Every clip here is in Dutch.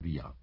Via.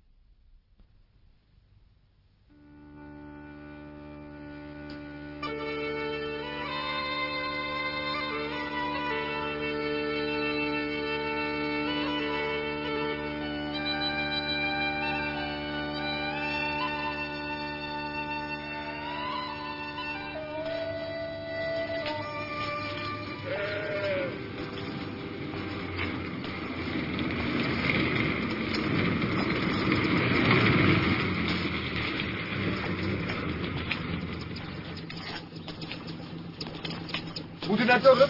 Moet naar dorp?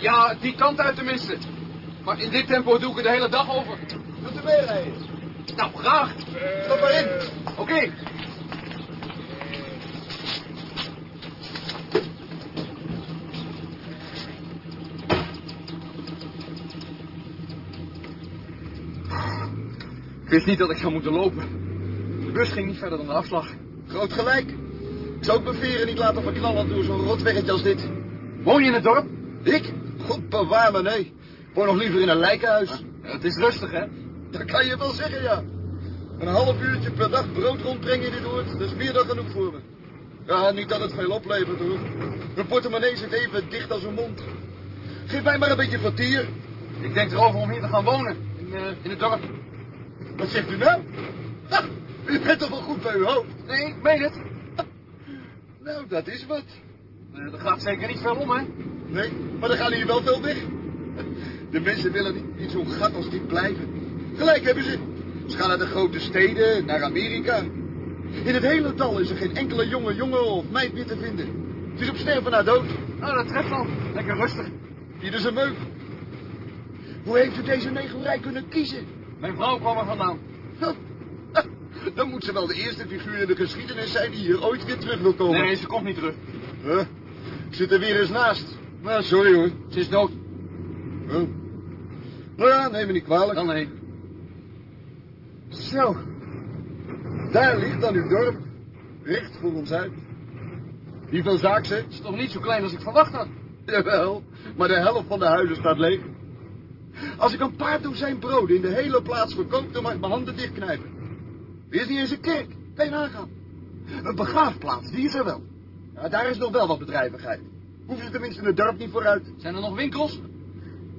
Ja, die kant uit tenminste. Maar in dit tempo doe ik het de hele dag over. Wilt u meerijden? Nou, graag. Stap maar in. Oké. Ik wist niet dat ik zou moeten lopen. De bus ging niet verder dan de afslag. Groot gelijk. Ik zou ook mijn veren niet laten verknallen door zo'n rotweggetje als dit. Woon je in het dorp? Ik? God bewaar me, nee. Ik woon nog liever in een lijkenhuis. Ja, het is rustig, hè? Dat kan je wel zeggen, ja. Een half uurtje per dag brood rondbrengen in dit oord, dat is meer dan genoeg voor me. Ja, niet dat het veel oplevert, hoor. Mijn portemonnee zit even dicht als een mond. Geef mij maar een beetje vertier. Ik denk erover om hier te gaan wonen. In, eh, in het dorp. Wat zegt u nou? Ha, u bent toch wel goed bij uw hoofd? Nee, ik meen het. Nou, dat is wat. Eh, er gaat zeker niet veel om, hè? Nee, maar dan gaan hier wel veel weg. De mensen willen niet in zo'n gat als dit blijven. Gelijk hebben ze. Ze gaan naar de grote steden, naar Amerika. In het hele dal is er geen enkele jonge jongen of meid meer te vinden. Het is op sterven na dood. Nou, dat treft dan. Lekker rustig. Hier is een meuk. Hoe heeft u deze negerij kunnen kiezen? Mijn vrouw kwam er vandaan. Dan moet ze wel de eerste figuur in de geschiedenis zijn die hier ooit weer terug wil komen. Nee, ze komt niet terug. Huh? Ik zit er weer eens naast. Nou, sorry hoor. Ze is dood. Oh. Nou ja, neem me niet kwalijk. Dan nee. Zo. Daar ligt dan uw dorp. Recht voor ons uit. Hoeveel zaak ze? Het is toch niet zo klein als ik verwacht had. Jawel, maar de helft van de huizen staat leeg. Als ik een paar dozijn broden in de hele plaats verkoop, dan mag ik mijn handen dichtknijpen. Er is niet eens een kerk. Je nagaan. Een begraafplaats, die is er wel. Ja, daar is nog wel wat bedrijvigheid. Hoef je tenminste in het dorp niet vooruit. Zijn er nog winkels?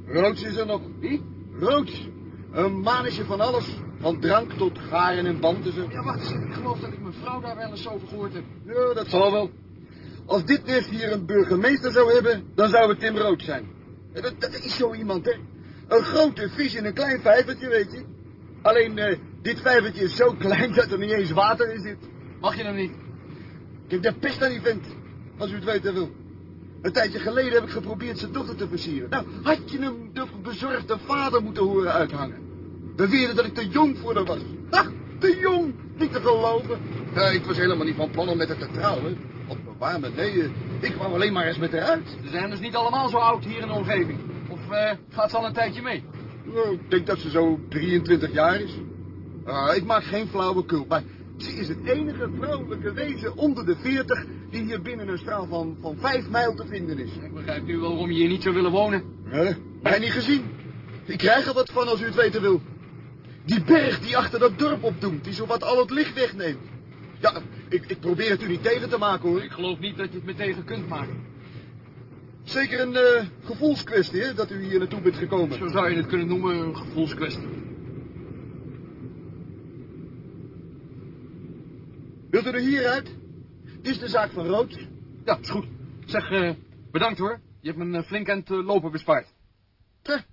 Roods is er nog. Wie? Roods. Een manetje van alles. Van drank tot garen en banden. Ja, wacht eens. Ik geloof dat ik mijn vrouw daar wel eens over gehoord heb. Ja, dat zal wel. Als dit nest hier een burgemeester zou hebben, dan zou het Tim Rood zijn. Dat, dat is zo iemand, hè. Een grote vis in een klein vijvertje, weet je. Alleen, eh, dit vijvertje is zo klein dat er niet eens water in zit. Mag je hem niet? Ik heb de pest aan die vent, als u het weten wil. Een tijdje geleden heb ik geprobeerd zijn dochter te versieren. Nou, had je hem de bezorgde vader moeten horen uithangen. Beweerde dat ik te jong voor haar was. Ach, te jong, niet te geloven. Ja, ik was helemaal niet van plan om met haar te trouwen. Bewaar me, nee, eh, ik kwam alleen maar eens met haar uit. Ze zijn dus niet allemaal zo oud hier in de omgeving. Of eh, gaat ze al een tijdje mee? Nou, ik denk dat ze zo 23 jaar is. Ah, ik maak geen flauwekul, maar ze is het enige vrouwelijke wezen onder de 40 die hier binnen een straal van, van 5 mijl te vinden is. Ik begrijp nu wel waarom je hier niet zou willen wonen. Hè? Mij niet gezien. Ik krijg er wat van als u het weten wil. Die berg die achter dat dorp opdoemt, die zowat al het licht wegneemt. Ja, ik, ik probeer het u niet tegen te maken hoor. Ik geloof niet dat je het me tegen kunt maken. Zeker een eh, gevoelskwestie hè, dat u hier naartoe bent gekomen. Zo zou je het kunnen noemen, een gevoelskwestie. Wilt u er hieruit? Dit is de zaak van Rood. Ja, is goed. Zeg, eh, bedankt hoor. Je hebt me een flink eind eh, lopen bespaard. Tja,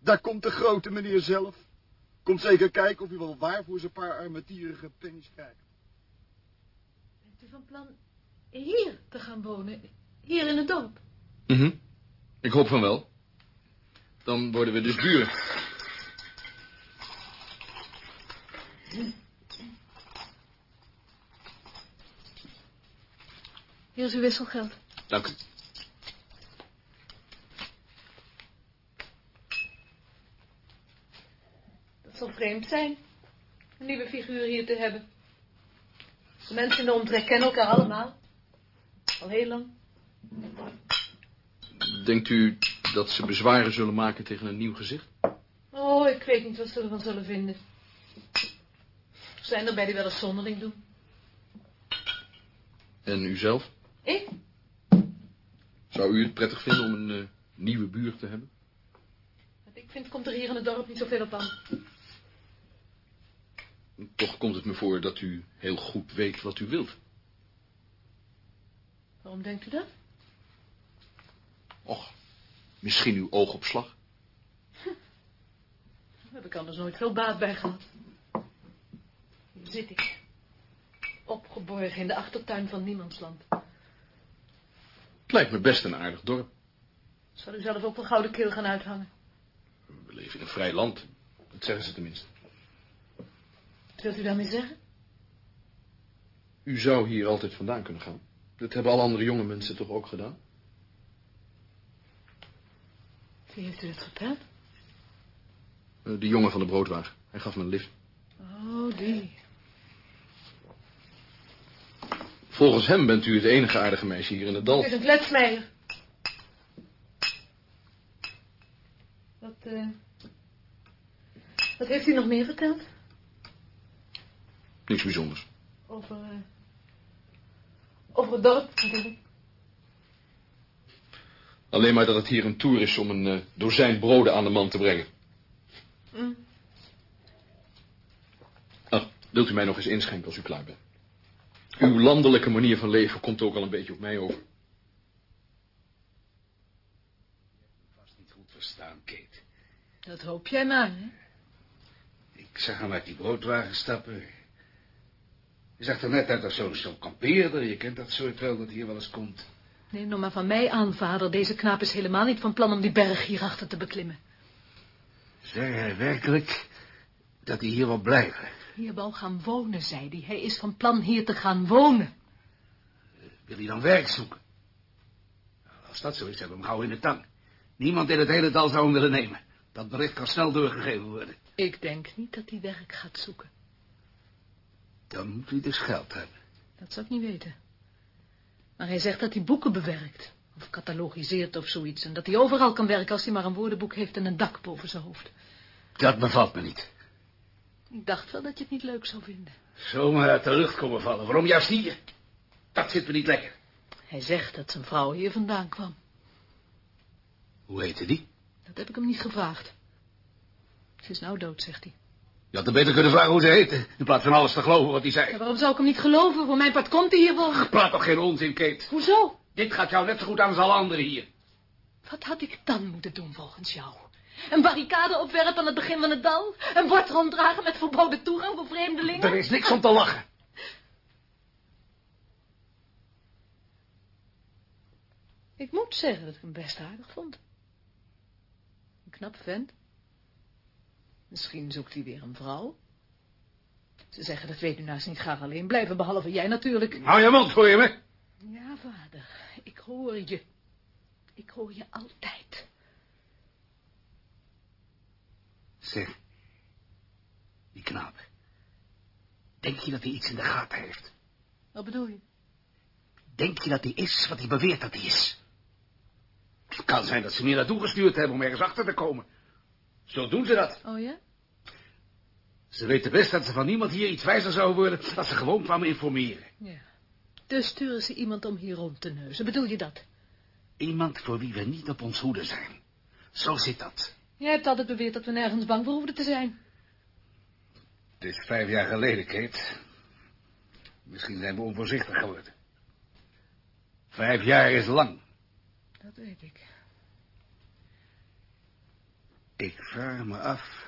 daar komt de grote meneer zelf. Komt zeker kijken of u wel waar voor zijn paar armetierige pennies krijgt. Bent u van plan hier te gaan wonen? Hier in het dorp? Mhm. Ik hoop van wel. Dan worden we dus buren. Hier is uw wisselgeld. Dank u. Dat zal vreemd zijn. Een nieuwe figuur hier te hebben. De mensen in de omtrek kennen elkaar allemaal. Al heel lang. Denkt u dat ze bezwaren zullen maken tegen een nieuw gezicht? Oh, ik weet niet wat ze ervan zullen vinden. Er zijn er bij die wel eens zonderling doen. En u zelf? Ik? Zou u het prettig vinden om een eh, nieuwe buurt te hebben? Wat ik vind, komt er hier in het dorp niet zoveel op aan. Toch komt het me voor dat u heel goed weet wat u wilt. Waarom denkt u dat? Och, misschien uw oog op slag. Daar heb ik anders nooit veel baat bij gehad. Hier zit ik. Opgeborgen in de achtertuin van niemandsland. Het lijkt me best een aardig dorp. Zal u zelf ook wel gouden keel gaan uithangen? We leven in een vrij land. Dat zeggen ze tenminste. Wat wilt u daarmee zeggen? U zou hier altijd vandaan kunnen gaan. Dat hebben alle andere jonge mensen toch ook gedaan? Wie heeft u dat verteld? Eh, Die jongen van de broodwagen. Hij gaf me een lift. Oh, die. Volgens hem bent u het enige aardige meisje hier in het dal. Het is een. Wat, eh... Wat heeft u nog meer verteld? Niks bijzonders. Over, eh... Over het dorp, natuurlijk. Alleen maar dat het hier een tour is om een eh, dozijn broden aan de man te brengen. Mm. Ach, wilt u mij nog eens inschenken als u klaar bent? Uw landelijke manier van leven komt ook al een beetje op mij over. vast niet goed verstaan, Kate. Dat hoop jij maar, hè? Ik zag hem uit die broodwagen stappen. Je zag er net uit als zo'n zo'n kampeerder. Je kent dat soort wel, dat hier wel eens komt. Neem nou maar van mij aan, vader. Deze knaap is helemaal niet van plan om die berg hierachter te beklimmen. Zei hij werkelijk dat hij hier wil blijven? Hier wou gaan wonen, zei hij. Hij is van plan hier te gaan wonen. Wil hij dan werk zoeken? Nou, Als dat zo is, hebben we hem gauw in de tang. Niemand in het hele dal zou hem willen nemen. Dat bericht kan snel doorgegeven worden. Ik denk niet dat hij werk gaat zoeken. Dan moet hij dus geld hebben. Dat zou ik niet weten. Maar hij zegt dat hij boeken bewerkt. Of catalogiseert of zoiets. En dat hij overal kan werken als hij maar een woordenboek heeft en een dak boven zijn hoofd. Dat bevalt me niet. Ik dacht wel dat je het niet leuk zou vinden. Zomaar uit de lucht komen vallen. Waarom juist hier? Dat zit me niet lekker. Hij zegt dat zijn vrouw hier vandaan kwam. Hoe heette die? Dat heb ik hem niet gevraagd. Ze is nou dood, zegt hij. Je had er beter kunnen vragen hoe ze heette. In plaats van alles te geloven wat hij zei. Ja, waarom zou ik hem niet geloven? Voor mijn part komt hij hier wonen. Praat toch geen onzin, Kate. Hoezo? Dit gaat jou net zo goed aan als alle anderen hier. Wat had ik dan moeten doen volgens jou? Een barricade opwerpen aan het begin van het dal? Een bord ronddragen met verboden toegang voor vreemdelingen? Er is niks om te lachen. Ik moet zeggen dat ik hem best aardig vond. Een knap vent. Misschien zoekt hij weer een vrouw. Ze zeggen dat weet u naast niet graag alleen blijven, behalve jij natuurlijk. Hou je mond, hoor je me? Ja, vader, ik hoor je. Ik hoor je altijd. Zeg, die knaap. Denk je dat hij iets in de gaten heeft? Wat bedoel je? Denk je dat hij is wat hij beweert dat hij is? Het kan zijn dat ze meer naartoe gestuurd hebben om ergens achter te komen. Zo doen ze dat. Oh ja? Ze weten best dat ze van niemand hier iets wijzer zouden worden als ze gewoon kwamen informeren. Ja. Dus sturen ze iemand om hier rond te neuzen. Bedoel je dat? Iemand voor wie we niet op ons hoede zijn. Zo zit dat. Jij hebt altijd beweerd dat we nergens bang voor hoefden te zijn. Het is vijf jaar geleden, Kate. Misschien zijn we onvoorzichtig geworden. Vijf jaar is lang. Dat weet ik. Ik vraag me af...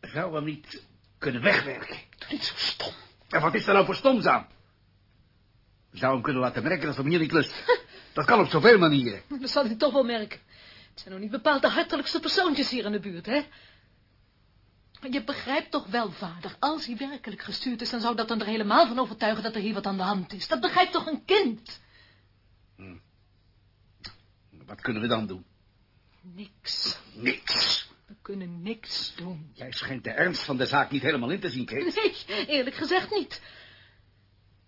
Zou we hem niet kunnen wegwerken? Doe niet zo stom. En wat is er nou voor stoms aan? Zouden hem kunnen laten merken dat we hem hier niet lust. Dat kan op zoveel manieren. Dat zal hij toch wel merken. Het zijn nog niet bepaald de hartelijkste persoontjes hier in de buurt, hè? Maar je begrijpt toch wel, vader, als hij werkelijk gestuurd is... dan zou dat dan er helemaal van overtuigen dat er hier wat aan de hand is. Dat begrijpt toch een kind? Wat kunnen we dan doen? Niks. Niks. We kunnen niks doen. Jij schijnt de ernst van de zaak niet helemaal in te zien, Kate. Nee, eerlijk gezegd niet.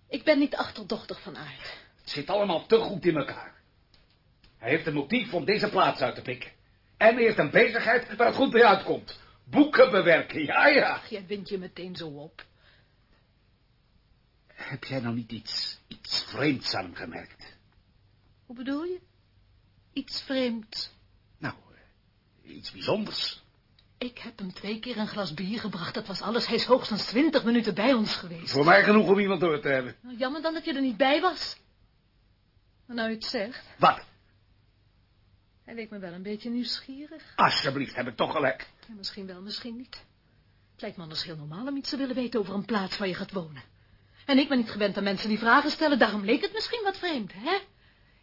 Ik ben niet achterdochtig van aard. Het zit allemaal te goed in elkaar. Hij heeft een motief om deze plaats uit te pikken. En eerst een bezigheid waar het goed bij uitkomt. Boeken bewerken, ja, ja. Ach, jij wint je meteen zo op. Heb jij nou niet iets, iets vreemds aan hem gemerkt? Hoe bedoel je? Iets vreemds. Nou, eh, iets bijzonders. Ik heb hem twee keer een glas bier gebracht, dat was alles. Hij is hoogstens twintig minuten bij ons geweest. Voor mij genoeg om iemand door te hebben. Nou, jammer dan dat je er niet bij was. Maar nou je het zegt, Wat? Hij leek me wel een beetje nieuwsgierig. Alsjeblieft, heb ik toch gelijk. Ja, misschien wel, misschien niet. Het lijkt me anders heel normaal om iets te willen weten over een plaats waar je gaat wonen. En ik ben niet gewend aan mensen die vragen stellen, daarom leek het misschien wat vreemd, hè?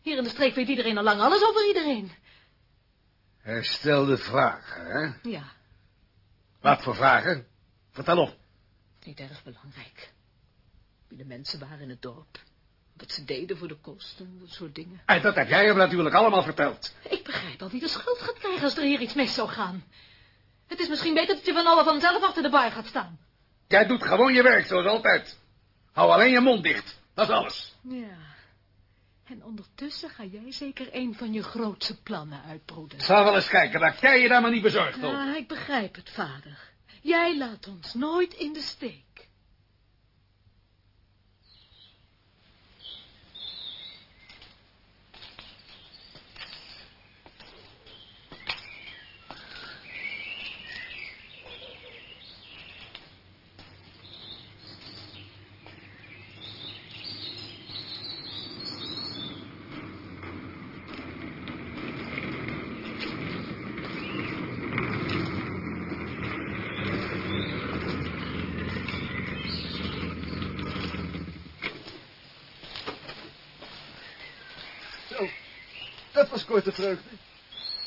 Hier in de streek weet iedereen al lang alles over iedereen. Hij stelde vragen, hè? Ja, Wat voor vragen? Vertel op. niet erg belangrijk. Wie de mensen waren in het dorp. Wat ze deden voor de kosten, dat soort dingen. En dat heb jij hem natuurlijk allemaal verteld. Ik begrijp al wie de schuld gaat krijgen als er hier iets mis zou gaan. Het is misschien beter dat je van alle vanzelf achter de bar gaat staan. Jij doet gewoon je werk, zoals altijd. Hou alleen je mond dicht. Dat is alles. Ja. En ondertussen ga jij zeker een van je grootste plannen uitbroeden. Zal wel eens kijken, dat jij je daar maar niet bezorgd over. Ja, ik begrijp het, vader. Jij laat ons nooit in de steek. Korte vreugde.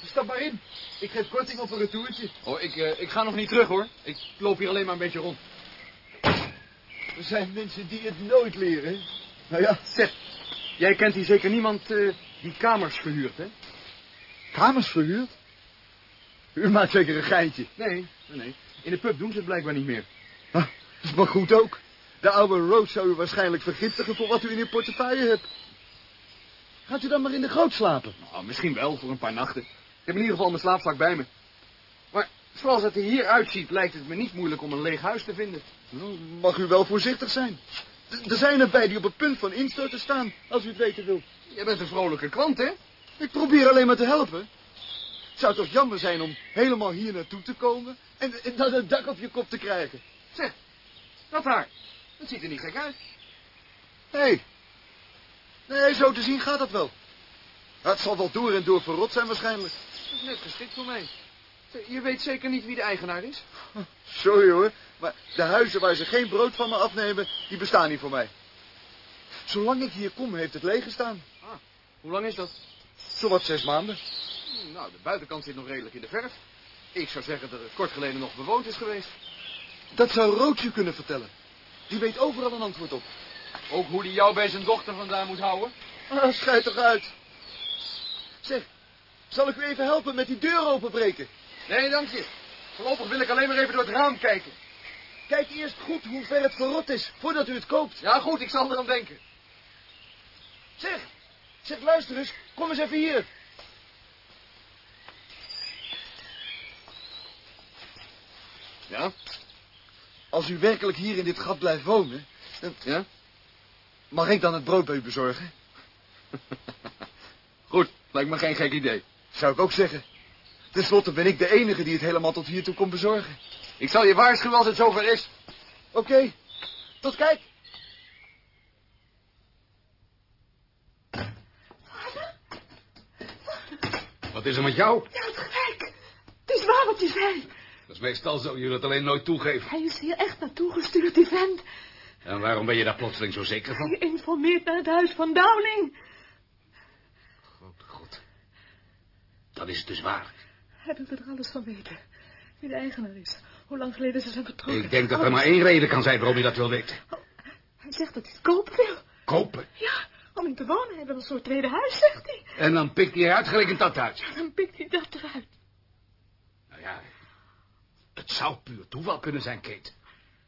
Stap maar in. Ik geef korting op een retourtje. Oh, ik, eh, ik ga nog niet terug, hoor. Ik loop hier alleen maar een beetje rond. Er zijn mensen die het nooit leren. Nou ja, Zeg, jij kent hier zeker niemand eh, die kamers verhuurt, hè? kamers verhuurd? U maakt zeker een geintje. Nee, nee, nee. In de pub doen ze het blijkbaar niet meer. Ah, dat is maar goed ook. De oude Rose zou u waarschijnlijk vergiftigen voor wat u in uw portefeuille hebt. Gaat u dan maar in de goot slapen? Nou, misschien wel, voor een paar nachten. Ik heb in ieder geval mijn slaapzak bij me. Maar zoals het er hier uitziet, lijkt het me niet moeilijk om een leeg huis te vinden. Nou, Mag u wel voorzichtig zijn. D- er zijn er bij die op het punt van instorten staan, als u het weten wilt. Jij bent een vrolijke kwant, hè? Ik probeer alleen maar te helpen. Het zou toch jammer zijn om helemaal hier naartoe te komen en, en dan een dak op je kop te krijgen. Zeg, dat haar. Dat ziet er niet gek uit. Hé. Hey. Nee, zo te zien gaat dat wel. Het zal wel door en door verrot zijn waarschijnlijk. Dat is net geschikt voor mij. Je weet zeker niet wie de eigenaar is? Sorry hoor, maar de huizen waar ze geen brood van me afnemen, die bestaan niet voor mij. Zolang ik hier kom, heeft het leeg gestaan. Ah, hoe lang is dat? Zowat zes maanden. Hm, Nou, de buitenkant zit nog redelijk in de verf. Ik zou zeggen dat het kort geleden nog bewoond is geweest. Dat zou Roodje kunnen vertellen. Die weet overal een antwoord op. Ook hoe die jou bij zijn dochter vandaan moet houden? Ah, schijt toch uit. Zeg, zal ik u even helpen met die deur openbreken? Nee, dank je. Voorlopig wil ik alleen maar even door het raam kijken. Kijk eerst goed hoe ver het verrot is, voordat u het koopt. Ja, goed, ik zal er aan denken. Zeg, zeg, luister eens. Kom eens even hier. Ja? Als u werkelijk hier in dit gat blijft wonen, dan Ja? Mag ik dan het brood bij u bezorgen? Goed, lijkt me geen gek idee. Zou ik ook zeggen. Ten slotte ben ik de enige die het helemaal tot hiertoe kon bezorgen. Ik zal je waarschuwen als het zover is. Oké, tot kijk. Wat is er met jou? Je had gelijk. Het is waar wat je zei. Dat is meestal zo, je dat alleen nooit toegeven. Hij is hier echt naartoe gestuurd, die vent. En waarom ben je daar plotseling zo zeker van? Hij informeert naar het huis van Dowling. Grote god. Dat is dus waar. Hij wil er alles van weten. Wie de eigenaar is. Hoe lang geleden ze zijn vertrokken. Ik denk dat er maar één reden kan zijn waarom je dat wil weten. Hij zegt dat hij het kopen wil. Kopen. Ja, om in te wonen. Hij wil een soort tweede huis, zegt hij. En dan pikt hij uitgerekend dat uit. Dan pikt hij dat eruit. Nou ja, het zou puur toeval kunnen zijn, Kate.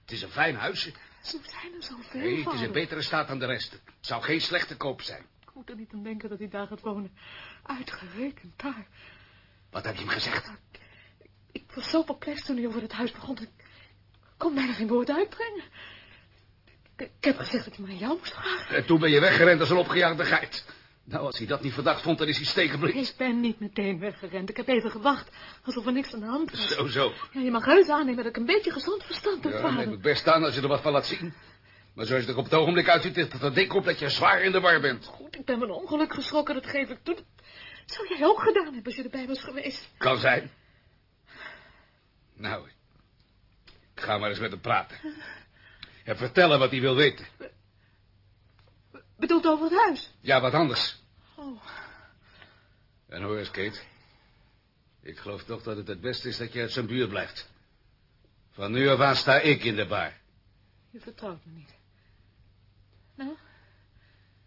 Het is een fijn huisje. Zo zijn er zoveel, Nee, het is in betere staat dan de rest. Het zou geen slechte koop zijn. Ik moet er niet aan denken dat hij daar gaat wonen. Uitgerekend daar. Wat heb je hem gezegd? Ik was zo perplex toen hij over het huis begon. Ik kon bijna geen woord uitbrengen. Ik, ik heb gezegd dat ik maar aan jou moest vragen. En toen ben je weggerend als een opgejaagde geit. Nou, als hij dat niet verdacht vond, dan is hij stekenblind. Ik ben niet meteen weggerend. Ik heb even gewacht, alsof er niks aan de hand was. Zo, zo. Ja, je mag heus aannemen dat ik een beetje gezond verstand heb, Ja, vader. neem het best aan als je er wat van laat zien. Maar zoals het er op het ogenblik uitziet, is het er dik op dat je zwaar in de war bent. Goed, ik ben mijn ongeluk geschrokken, dat geef ik toe. Dat zou jij ook gedaan hebben als je erbij was geweest. Kan zijn. Nou, ik ga maar eens met hem praten. En vertellen wat hij wil weten. Bedoelt over het huis? Ja, wat anders. Oh, En hoor eens, Kate. Ik geloof toch dat het het beste is dat je uit zijn buurt blijft. Van nu af aan sta ik in de bar. je vertrouwt me niet. Nou,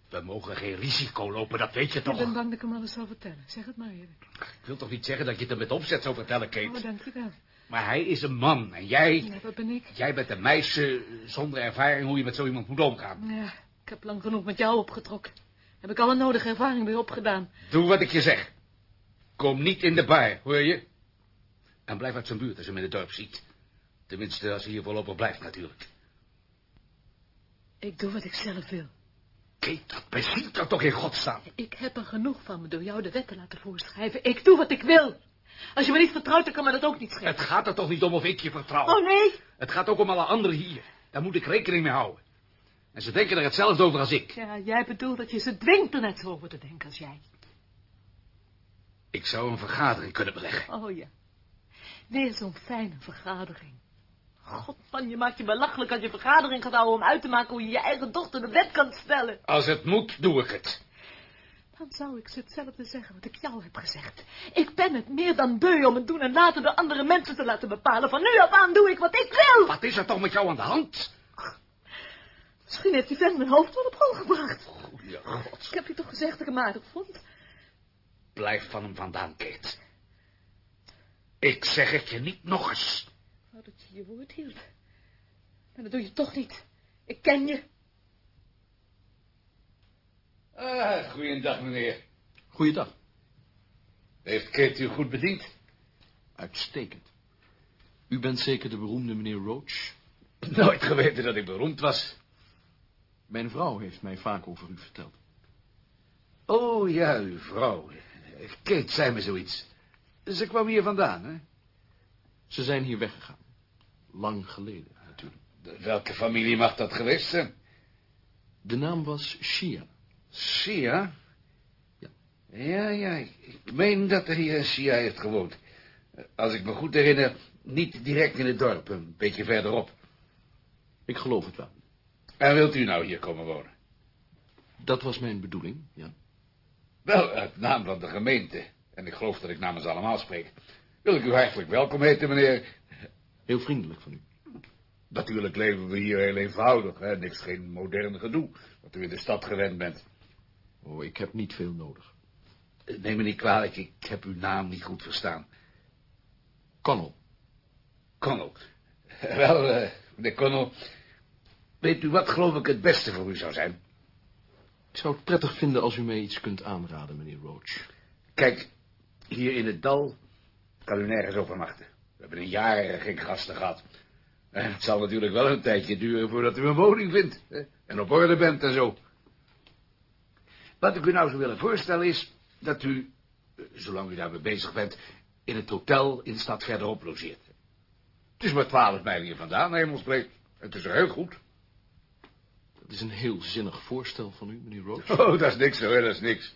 We mogen geen risico lopen, dat weet je ik toch? ben bang dat ik hem alles zal vertellen. Zeg het maar even. Ik wil toch niet zeggen dat je het er met opzet zou vertellen, Oh, Kate. dankjewel. Maar hij is een man en jij... Ja, dat ben ik. Jij bent een meisje zonder ervaring hoe je met zo iemand moet omgaan. Ja, ik heb lang genoeg met jou opgetrokken. Heb ik alle nodige ervaring weer opgedaan. Doe wat ik je zeg. Kom niet in de bar, hoor je? En blijf uit zijn buurt als je hem in het dorp ziet. Tenminste, als hij hier voorlopig blijft, natuurlijk. Ik doe wat ik zelf wil. Kate, dat bezielt er toch in godsnaam. Ik heb er genoeg van me door jou de wet te laten voorschrijven. Ik doe wat ik wil. Als je me niet vertrouwt, dan kan me dat ook niet schelen. Het gaat er toch niet om of ik je vertrouw. Oh, nee. Het gaat ook om alle anderen hier. Daar moet ik rekening mee houden. En ze denken er hetzelfde over als ik. Ja, jij bedoelt dat je ze dwingt er net zo over te denken als jij. Ik zou een vergadering kunnen beleggen. Oh ja. Weer zo'n fijne vergadering. God man, je maakt je belachelijk als je vergadering gaat houden om uit te maken hoe je je eigen dochter de wet kan stellen. Als het moet, doe ik het. Dan zou ik ze hetzelfde zeggen wat ik jou heb gezegd. Ik ben het meer dan beu om het doen en laten door andere mensen te laten bepalen. Van nu af aan doe ik wat ik wil. Wat is er toch met jou aan de hand? Misschien heeft die vent mijn hoofd wel op hol gebracht. Goeie god. Ik heb je toch gezegd dat ik hem aardig vond? Blijf van hem vandaan, Kate. Ik zeg het je niet nog eens. Wou dat je je woord hield. Maar dat doe je toch niet. Ik ken je. Ah, goeiedag, meneer. Goeiedag. Heeft Kate u goed bediend? Uitstekend. U bent zeker de beroemde meneer Roach? Nooit geweten dat ik beroemd was. Mijn vrouw heeft mij vaak over u verteld. Oh, ja, uw vrouw. Kate zei me zoiets. Ze kwam hier vandaan, hè? Ze zijn hier weggegaan. Lang geleden, natuurlijk. Welke familie mag dat geweest zijn? De naam was Shia. Sia? Ja. Ja, ja, ik meen dat er hier een Sia heeft gewoond. Als ik me goed herinner, niet direct in het dorp, een beetje verderop. Ik geloof het wel. En wilt u nou hier komen wonen? Dat was mijn bedoeling, ja. Wel, uit naam van de gemeente, en ik geloof dat ik namens allemaal spreek, wil ik u hartelijk welkom heten, meneer. Heel vriendelijk van u. Natuurlijk leven we hier heel eenvoudig, hè? niks geen modern gedoe, wat u in de stad gewend bent. Oh, ik heb niet veel nodig. Neem me niet kwalijk, ik heb uw naam niet goed verstaan. Connell. Connell. Wel, eh, meneer Connell, weet u wat geloof ik het beste voor u zou zijn? Ik zou het prettig vinden als u mij iets kunt aanraden, meneer Roach. Kijk, hier in het dal kan u nergens overnachten. We hebben een jaar geen gasten gehad. En het zal natuurlijk wel een tijdje duren voordat u een woning vindt. Hè? En op orde bent en zo. Wat ik u nou zou willen voorstellen is dat u, eh, zolang u daarmee bezig bent, in het hotel in de stad verderop logeert. Het is maar twaalf mijlen hier vandaan, hemelsbreed. Het is er heel goed. Dat is een heel zinnig voorstel van u, meneer Roach. Oh, dat is niks hoor, dat is niks.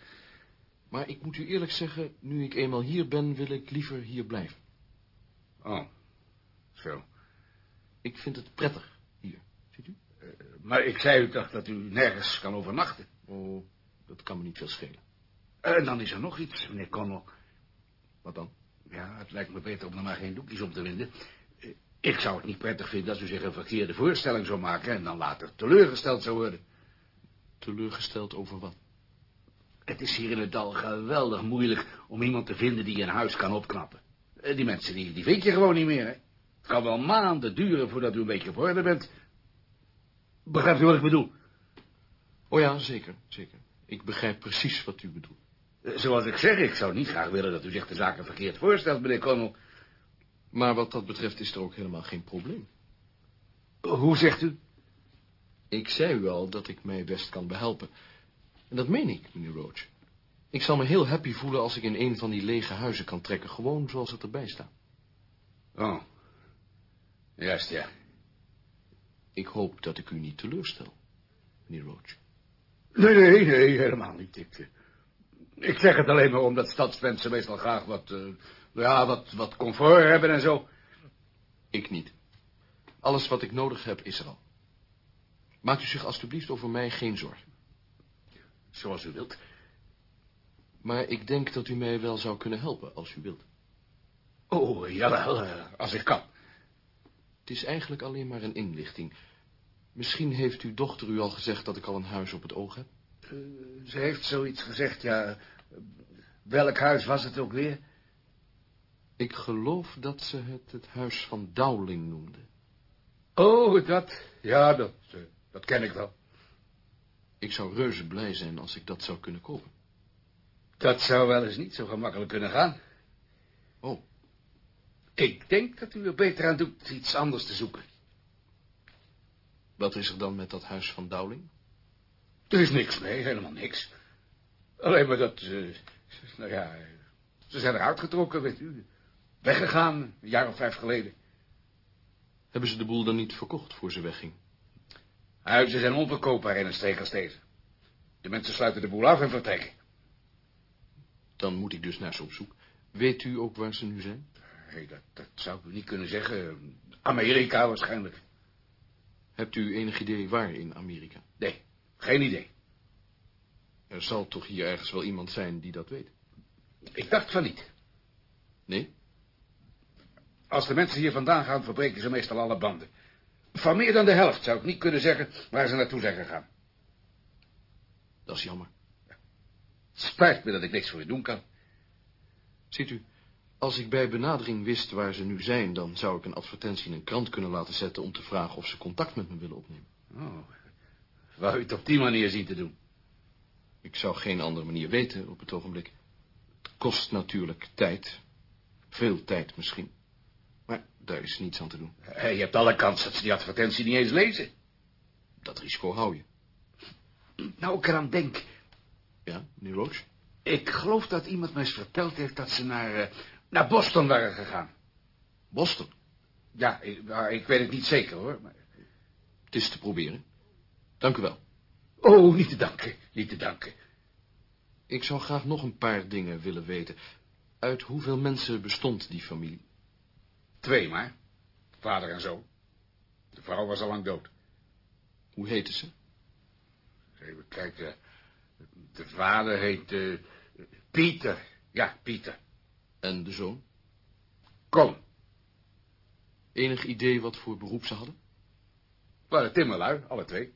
Maar ik moet u eerlijk zeggen, nu ik eenmaal hier ben, wil ik liever hier blijven. Oh, zo. Ik vind het prettig hier. Ziet u? Maar ik zei u toch dat u nergens kan overnachten. Oh, dat kan me niet veel schelen. En dan is er nog iets, meneer Connell. Wat dan? Ja, het lijkt me beter om er maar geen doekjes om te winden. Ik zou het niet prettig vinden als u zich een verkeerde voorstelling zou maken... en dan later teleurgesteld zou worden. Teleurgesteld over wat? Het is hier in het dal geweldig moeilijk om iemand te vinden die een huis kan opknappen. Eh, Die mensen, die, die vind je gewoon niet meer, hè. Het kan wel maanden duren voordat u een beetje op orde bent. Begrijpt u wat ik bedoel? Oh ja, zeker, zeker. Ik begrijp precies wat u bedoelt. Eh, Zoals ik zeg, ik zou niet graag willen dat u zich de zaken verkeerd voorstelt, meneer Connell. Maar wat dat betreft is er ook helemaal geen probleem. Hoe zegt u? Ik zei u al dat ik mij best kan behelpen. En dat meen ik, meneer Roach. Ik zal me heel happy voelen als ik in een van die lege huizen kan trekken, gewoon zoals het erbij staat. Oh. Juist, ja. Ik hoop dat ik u niet teleurstel, meneer Roach. Nee, nee, nee, helemaal niet. Ik, eh, ik zeg het alleen maar omdat stadsmensen meestal graag wat, eh, ja, wat, wat comfort hebben en zo. Ik niet. Alles wat ik nodig heb is er al. Maakt u zich alstublieft over mij geen zorgen. Zoals u wilt. Maar ik denk dat u mij wel zou kunnen helpen, als u wilt. Oh, jawel, eh, als ik kan. Het is eigenlijk alleen maar een inlichting. Misschien heeft uw dochter u al gezegd dat ik al een huis op het oog heb? Eh, ze heeft zoiets gezegd, ja. Welk huis was het ook weer? Ik geloof dat ze het het huis van Dowling noemde. Oh, dat, ja, dat, eh, dat ken ik wel. Ik zou reuze blij zijn als ik dat zou kunnen kopen. Dat zou wel eens niet zo gemakkelijk kunnen gaan. Oh, Ik denk dat u er beter aan doet iets anders te zoeken. wat is er dan met dat huis van Dowling? Er is niks mee, helemaal niks. Alleen maar dat, eh, nou ja, ze zijn eruit getrokken, weet u. Weggegaan, een jaar of vijf geleden. Hebben ze de boel dan niet verkocht voor ze wegging? Huizen zijn onverkoopbaar in een streek als deze. De mensen sluiten de boel af en vertrekken. Dan moet ik dus naar ze op zoek. Weet u ook waar ze nu zijn? Nee, dat, dat zou ik u niet kunnen zeggen. Amerika waarschijnlijk. Hebt u enig idee waar in Amerika? Nee, geen idee. Er zal toch hier ergens wel iemand zijn die dat weet? Ik dacht van niet. Nee? Als de mensen hier vandaan gaan, verbreken ze meestal alle banden. Van meer dan de helft zou ik niet kunnen zeggen waar ze naartoe zijn gegaan. Dat is jammer. Spijt me dat ik niks voor u doen kan. Ziet u, als ik bij benadering wist waar ze nu zijn... dan zou ik een advertentie in een krant kunnen laten zetten... om te vragen of ze contact met me willen opnemen. Oh, wou u het op die manier zien te doen? Ik zou geen andere manier weten op het ogenblik. Het kost natuurlijk tijd. Veel tijd misschien. Maar daar is niets aan te doen. Je hebt alle kans dat ze die advertentie niet eens lezen. Dat risico hou je. Nou, ik eraan denk. Ja, meneer Roach? Ik geloof dat iemand mij eens verteld heeft dat ze naar, eh, naar Boston waren gegaan. Boston. Ja, ik, maar ik weet het niet zeker, hoor. Maar... Het is te proberen. Dank u wel. Oh, niet te danken, niet te danken. Ik zou graag nog een paar dingen willen weten. Uit hoeveel mensen bestond die familie? Twee maar. Vader en zoon. De vrouw was al lang dood. Hoe heten ze? Even kijken. De vader heet eh, Pieter. Ja, Pieter. En de zoon? Kom. Enig idee wat voor beroep ze hadden? Waren timmerlui, alle twee.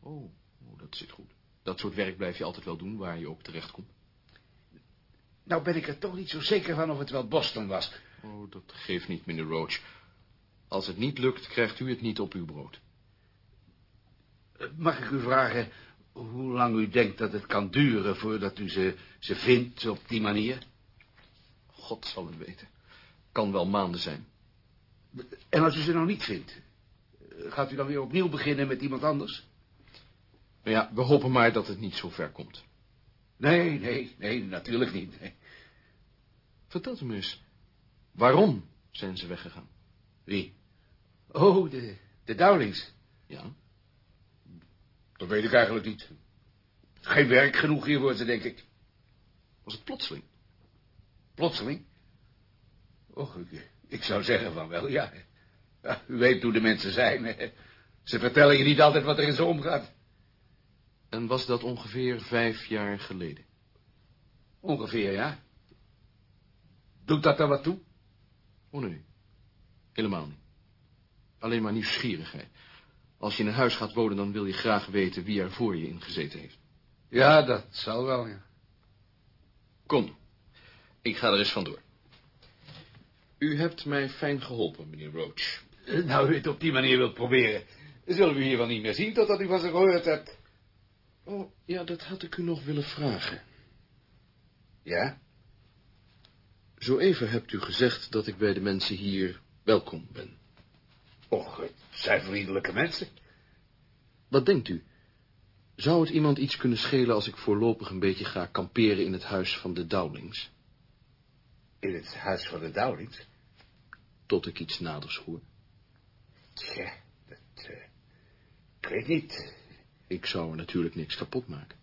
Oh, oh, dat zit goed. Dat soort werk blijf je altijd wel doen, waar je ook terecht komt. Nou ben ik er toch niet zo zeker van of het wel Boston was. Oh, dat geeft niet, meneer Roach. Als het niet lukt, krijgt u het niet op uw brood. Mag ik u vragen hoe lang u denkt dat het kan duren voordat u ze, ze vindt op die manier? God zal het weten. Kan wel maanden zijn. En als u ze nou niet vindt, gaat u dan weer opnieuw beginnen met iemand anders? Maar ja, we hopen maar dat het niet zo ver komt. Nee, nee, nee, natuurlijk niet. nee. Vertelt u me eens, waarom zijn ze weggegaan? Wie? Oh, de, de Dowlings. Ja, Dat weet ik eigenlijk niet. Geen werk genoeg hier voor ze, denk ik. was het plotseling? Plotseling? Och, ik, ik zou zeggen van wel, ja. ja. U weet hoe de mensen zijn. Ze vertellen je niet altijd wat er in ze omgaat. En was dat ongeveer vijf jaar geleden? Ongeveer, ja. Doet dat er wat toe? Oh nee, helemaal niet. Alleen maar nieuwsgierigheid. Als je in een huis gaat wonen, dan wil je graag weten wie er voor je in gezeten heeft. Ja, dat zal wel, ja. Kom, ik ga er eens vandoor. U hebt mij fijn geholpen, meneer Roach. Eh, Nou, u het op die manier wilt proberen, zullen we hier wel niet meer zien totdat u van ze gehoord hebt. Oh, ja, dat had ik u nog willen vragen. Ja? Zo even hebt u gezegd dat ik bij de mensen hier welkom ben. Och, het zijn vriendelijke mensen. Wat denkt u? Zou het iemand iets kunnen schelen als ik voorlopig een beetje ga kamperen in het huis van de Dowlings? In het huis van de Dowlings? Tot ik iets naders hoor. Tja, dat... eh, ik weet niet. Ik zou er natuurlijk niks kapot maken.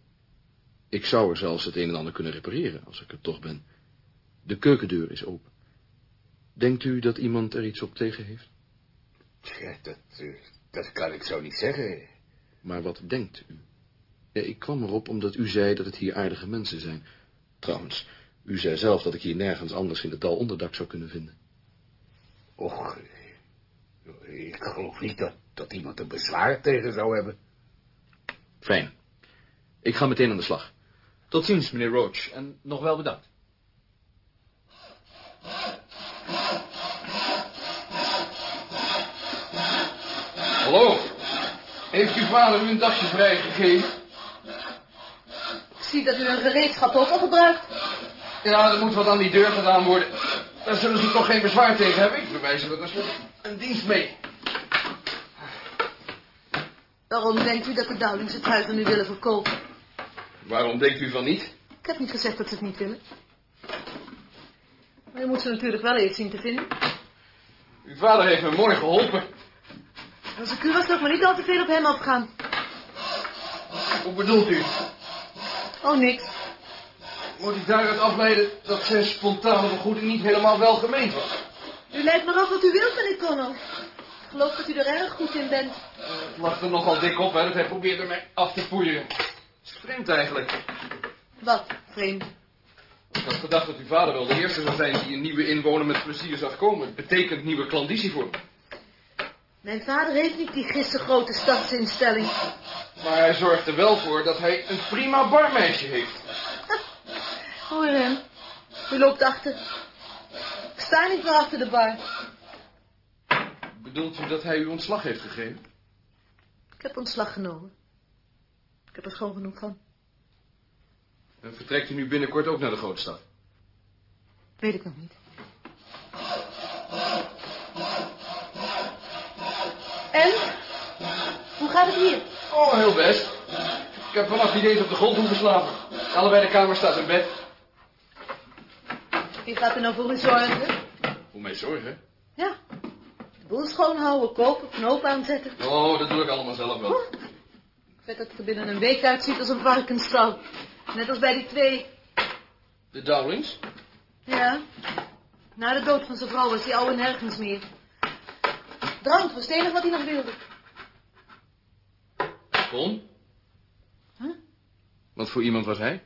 Ik zou er zelfs het een en ander kunnen repareren, als ik er toch ben. De keukendeur is open. Denkt u dat iemand er iets op tegen heeft? Tja, dat, eh, dat kan ik zo niet zeggen. Maar wat denkt u? Ja, ik kwam erop omdat u zei dat het hier aardige mensen zijn. Trouwens, u zei zelf dat ik hier nergens anders in het dal onderdak zou kunnen vinden. Och, eh, ik geloof niet dat, dat iemand er bezwaar tegen zou hebben. Fijn. Ik ga meteen aan de slag. Tot ziens, meneer Roach, en nog wel bedankt. Heeft uw vader u een dagje vrijgegeven? Ik zie dat u een gereedschap ook al gebruikt. Ja, er moet wat aan die deur gedaan worden. Daar zullen ze toch geen bezwaar tegen hebben? Ik bewijs er tenslotte een dienst mee. Waarom denkt u dat de Dowlings het huis aan u willen verkopen? Waarom denkt u van niet? Ik heb niet gezegd dat ze het niet willen. Maar u moet ze natuurlijk wel eerst zien te vinden. Uw vader heeft me mooi geholpen. Als ik u was, zou ik maar niet al te veel op hem afgaan. Hoe bedoelt u? Oh, niks. Moet ik daaruit afleiden dat zijn spontane vergoeding niet helemaal welgemeend was? U lijkt maar af wat u wilt, meneer Connell. Ik geloof dat u er erg goed in bent. Het lag er nogal dik op, hè, dat hij probeerde mij af te poeieren. Het is vreemd eigenlijk. Wat, vreemd. Ik had gedacht dat uw vader wel de eerste zou zijn die een nieuwe inwoner met plezier zag komen. Het betekent nieuwe klandizie voor me. Mijn vader heeft niet die gisteren grote stadsinstelling. Maar hij zorgt er wel voor dat hij een prima barmeisje heeft. Hoor hem. U loopt achter. Ik sta niet meer achter de bar. Bedoelt u dat hij u ontslag heeft gegeven? Ik heb ontslag genomen. Ik heb er schoon genoeg van. En vertrekt u nu binnenkort ook naar de grote stad? Weet ik nog niet. En? Hoe gaat het hier? Oh, heel best. Ik heb vannacht niet eens op de grond hoeven slapen. Allebei de kamer staat in bed. Wie gaat er nou voor u zorgen? Voor mij zorgen? Ja. De boel schoonhouden, kopen, knopen aanzetten. Oh, dat doe ik allemaal zelf wel. Ik weet dat het er binnen een week uitziet als een varkensstal. Net als bij die twee. De Dowlings? Ja. Na de dood van zijn vrouw was hij oude nergens meer. Drank was het wat hij nog wilde. Kon? Huh? Wat voor iemand was hij?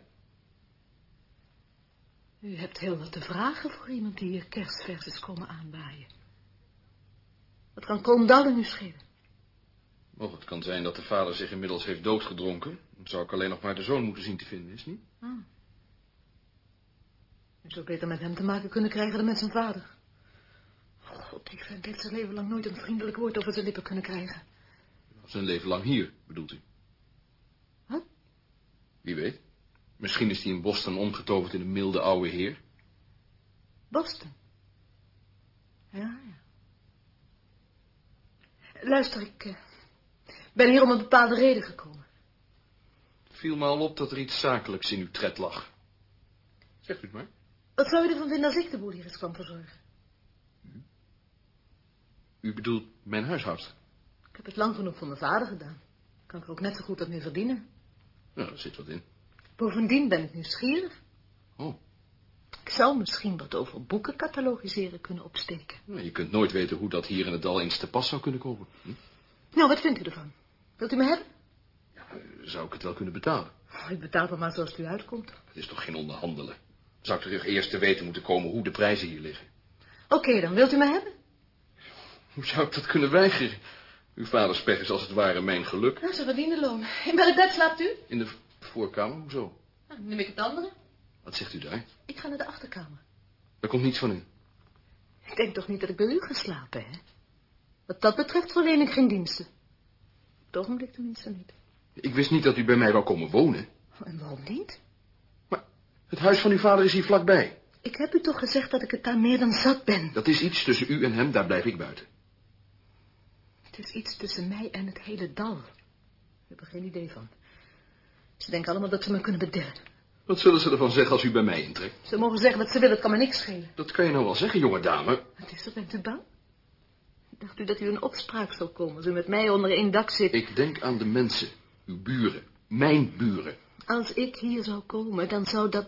U hebt heel wat te vragen voor iemand die hier kerstvers is komen aanbaaien. Wat kan Koon Dallen nu schelen? Oh, het kan zijn dat de vader zich inmiddels heeft doodgedronken. Dan zou ik alleen nog maar de zoon moeten zien te vinden, is niet? Ah. U zou beter met hem te maken kunnen krijgen dan met zijn vader. God, die vent heeft zijn leven lang nooit een vriendelijk woord over zijn lippen kunnen krijgen. Zijn leven lang hier, bedoelt u? Wat? Wie weet. Misschien is hij in Boston omgetoverd in een milde oude heer. Boston. Ja, ja. Luister, ik eh, ben hier om een bepaalde reden gekomen. Het viel me al op dat er iets zakelijks in uw tred lag. Zegt u het maar. Wat zou u ervan vinden als ik de boel hier eens kwam verzorgen? U bedoelt mijn huishoudster? Ik heb het lang genoeg voor mijn vader gedaan. Kan ik er ook net zo goed aan mee verdienen. Nou, daar zit wat in. Bovendien ben ik nieuwsgierig. Oh, Ik zou misschien wat over boeken catalogiseren kunnen opsteken. nou, je kunt nooit weten hoe dat hier in het dal eens te pas zou kunnen komen. Hm? Nou, wat vindt u ervan? Wilt u me hebben? Zou ik het wel kunnen betalen? Oh, u betaalt maar zoals het u uitkomt. Het is toch geen onderhandelen? Zou ik er toch eerst te weten moeten komen hoe de prijzen hier liggen? Oké, dan wilt u me hebben? Hoe zou ik dat kunnen weigeren? Uw vaders pech is als het ware mijn geluk. Nou, ze verdienen loon. In welk bed slaapt u? In de voorkamer, hoezo? Nou, neem ik het andere. Wat zegt u daar? Ik ga naar de achterkamer. Daar komt niets van in. Ik denk toch niet dat ik bij u geslapen, hè? Wat dat betreft verleen ik geen diensten. Op het ogenblik tenminste niet. Ik wist niet dat u bij mij wou komen wonen. En waarom niet? Het huis van uw vader is hier vlakbij. Ik heb u toch gezegd dat ik het daar meer dan zat ben. Dat is iets tussen u en hem, daar blijf ik buiten. Is iets tussen mij en het hele dal. Ik heb er geen idee van. Ze denken allemaal dat ze me kunnen bedillen. Wat zullen ze ervan zeggen als u bij mij intrekt? Ze mogen zeggen wat ze willen, het kan me niks schelen. Dat kan je nou wel zeggen, jonge dame. Wat is er, bent u bang? Dacht u dat u een opspraak zou komen als u met mij onder één dak zit? Ik denk aan de mensen, uw buren, mijn buren. Als ik hier zou komen, dan zou dat...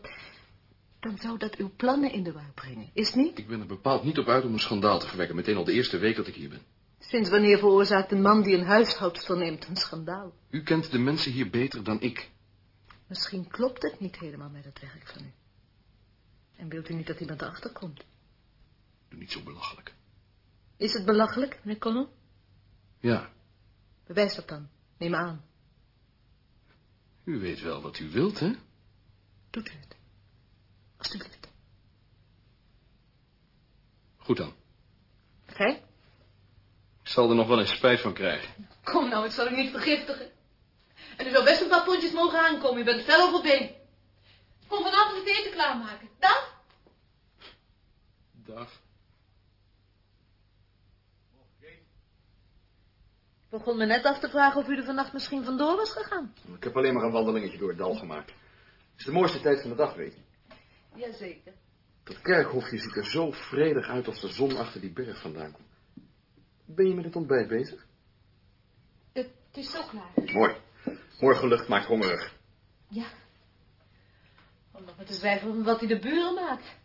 dan zou dat uw plannen in de war brengen, is niet? Ik ben er bepaald niet op uit om een schandaal te verwekken, meteen al de eerste week dat ik hier ben. Sinds wanneer veroorzaakt een man die een huishoudster neemt een schandaal? U kent de mensen hier beter dan ik. Misschien klopt het niet helemaal met het werk van u. En wilt u niet dat iemand erachter komt? Doe niet zo belachelijk. Is het belachelijk, meneer Connell? Ja, Bewijs dat dan. Neem aan. u weet wel wat u wilt, hè? Doet u het. Alsjeblieft. Goed dan. Ik zal er nog wel eens spijt van krijgen. Kom nou, ik zal u niet vergiftigen. En u zou best een paar pondjes mogen aankomen. U bent fel over been. Kom vanavond het eten klaarmaken. Dag. Dag. Ik begon me net af te vragen of u er vannacht misschien vandoor was gegaan. Ik heb alleen maar een wandelingetje door het dal gemaakt. Het is de mooiste tijd van de dag, weet je. Jazeker. Dat kerkhofje ziet er zo vredig uit als de zon achter die berg vandaan komt. Ben je met het ontbijt bezig? Het is zo klaar. Mooi. Morgenlucht maakt hongerig. Ja. Om nog maar te zwijgen van wat hij de buren maakt.